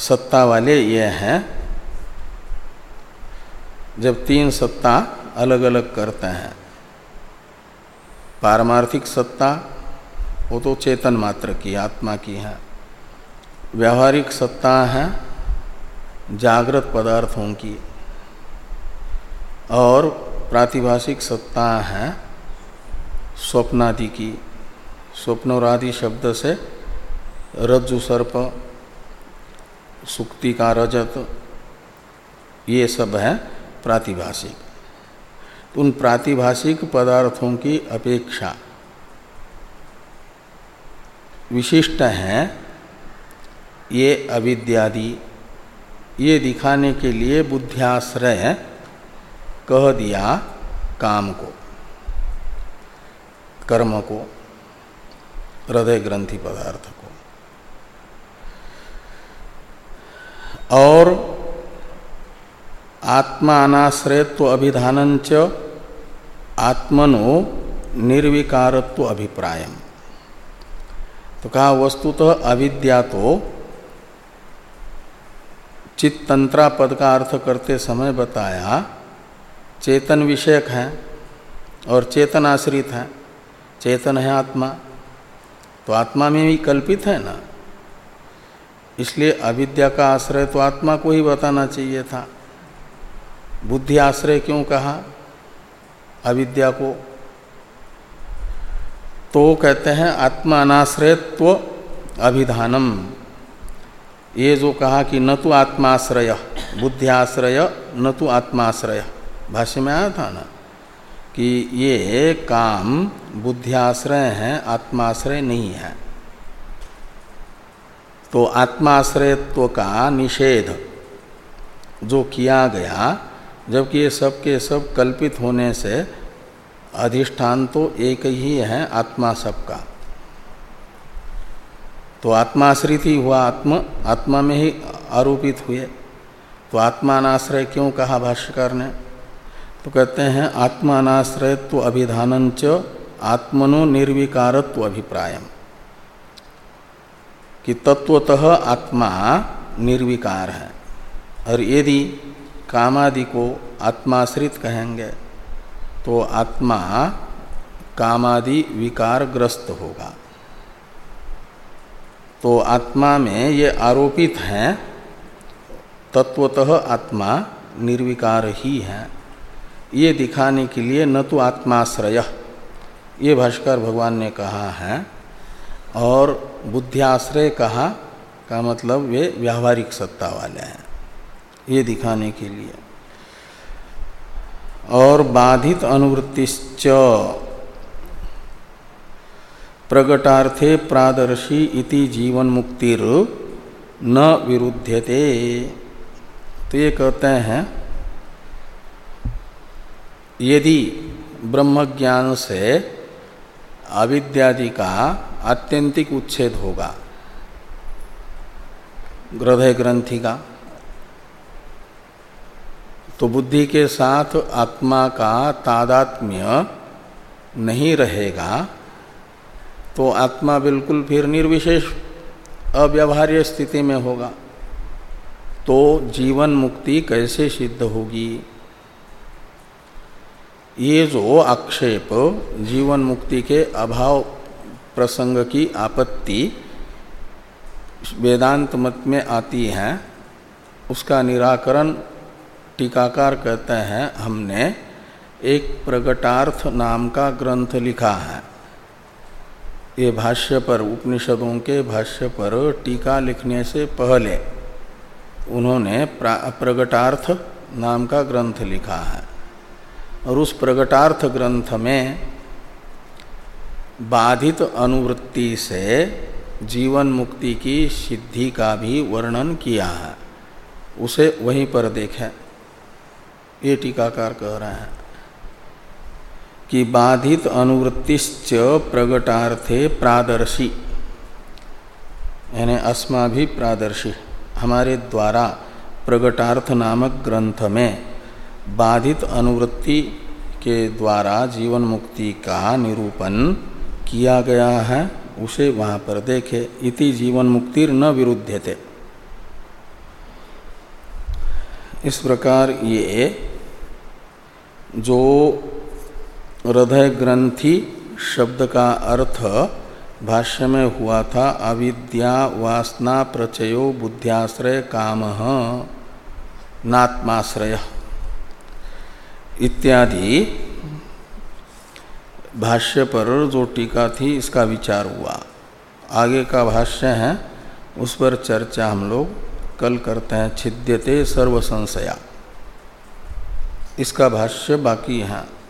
सत्ता वाले ये हैं। जब तीन सत्ता अलग अलग करते हैं पारमार्थिक सत्ता, वो तो चेतन मात्र की, आत्मा की है। व्यावहारिक सत्ता है, जागृत पदार्थों की। और प्रातिभाषिक सत्ता है, स्वप्नादि की। स्वप्न और आदि शब्द से रज्जु सर्प, सुक्ति का रजत, ये सब है प्रातिभाषिक। उन प्रातिभाषिक पदार्थों की अपेक्षा। विशिष्ट हैं, ये अविद्यादि। ये दिखाने के लिए बुद्धियाश्रय कह दिया काम को, कर्म को, हृदय ग्रंथि पदार्थ को। और आत्मानाश्रयत्व अभिधानंच आत्मनो निर्विकारत्व अभिप्राय तो कहा, वस्तुतः अविद्या तो चित्तंत्रा पद का अर्थ करते समय बताया, चेतन विषयक है और चेतन आश्रित है। चेतन है आत्मा। तो आत्मा में भी कल्पित है ना? इसलिए अविद्या का आश्रय तो आत्मा को ही बताना चाहिए था। बुद्धि आश्रय क्यों कहा? अविद्या को। तो कहते हैं आत्मा अनाश्रयत्व अभिधानम। ये जो कहा कि न तो आत्माश्रय, बुद्धियाश्रय, न तो आत्माश्रय। भाष्य में आया था ना कि ये काम बुद्धियाश्रय हैं, आत्माश्रय नहीं है। तो आत्माश्रयत्व का निषेध जो किया गया जबकि ये सब के सब कल्पित होने से अधिष्ठान तो एक ही है, आत्मा सबका। तो आत्माश्रित ही हुआ आत्मा आत्मा में ही आरोपित हुए। तो आत्मानाश्रय क्यों कहा भाष्यकार ने? तो कहते हैं आत्मानाश्रयत्व अभिधान च आत्मनो निर्विकारत्व अभिप्राय कि तत्वतः आत्मा निर्विकार है। और यदि कामादि को आत्माश्रित कहेंगे तो आत्मा कामादि विकार ग्रस्त होगा। तो आत्मा में ये आरोपित हैं, तत्वतः आत्मा निर्विकार ही है। ये दिखाने के लिए न तो आत्माश्रय। ये भाष्कर भगवान ने कहा है, और बुद्धियाश्रय कहा, का मतलब वे व्यावहारिक सत्ता वाले हैं। ये दिखाने के लिए। और बाधित अनुवृत्तिश्च प्रगटार्थे प्रादर्शी इति जीवन मुक्तिर न विरुध्यते। तो ये कहते हैं, यदि ब्रह्म ज्ञान से अविद्यादि का आत्यंतिक उच्छेद होगा हृदय ग्रंथि का तो बुद्धि के साथ आत्मा का तादात्म्य नहीं रहेगा तो आत्मा बिल्कुल फिर निर्विशेष, अव्यवहार्य स्थिति में होगा। तो जीवन मुक्ति कैसे सिद्ध होगी? ये जो आक्षेप जीवन मुक्ति के अभाव प्रसंग की आपत्ति वेदांत मत में आती है, उसका निराकरण टीकाकार कहते हैं, हमने एक प्रगटार्थ नाम का ग्रंथ लिखा है। ये भाष्य पर, उपनिषदों के भाष्य पर टीका लिखने से पहले उन्होंने प्रगटार्थ नाम का ग्रंथ लिखा है। और उस प्रगटार्थ ग्रंथ में बाधित अनुवृत्ति से जीवन मुक्ति की सिद्धि का भी वर्णन किया है। उसे वहीं पर देखें। ये टीकाकार कह रहे हैं कि बाधित अनुवृत्तिश्च प्रगटार्थे प्रादर्शी, यानी अस्मा भी प्रादर्शी, हमारे द्वारा प्रगटार्थ नामक ग्रंथ में बाधित अनुवृत्ति के द्वारा जीवन मुक्ति का निरूपण किया गया है, उसे वहाँ पर देखे। इति जीवन मुक्ति न विरुद्धते इस प्रकार ये जो हृदय ग्रंथि शब्द का अर्थ भाष्य में हुआ था, अविद्या वासना प्रचयो बुद्ध्याश्रय काम, नात्माश्रय। इत्यादि भाष्य पर जो टीका थी, इसका विचार हुआ। आगे का भाष्य है, उस पर चर्चा हम लोग कल करते हैं, छिद्यते सर्व संशया इसका भाष्य बाकी है।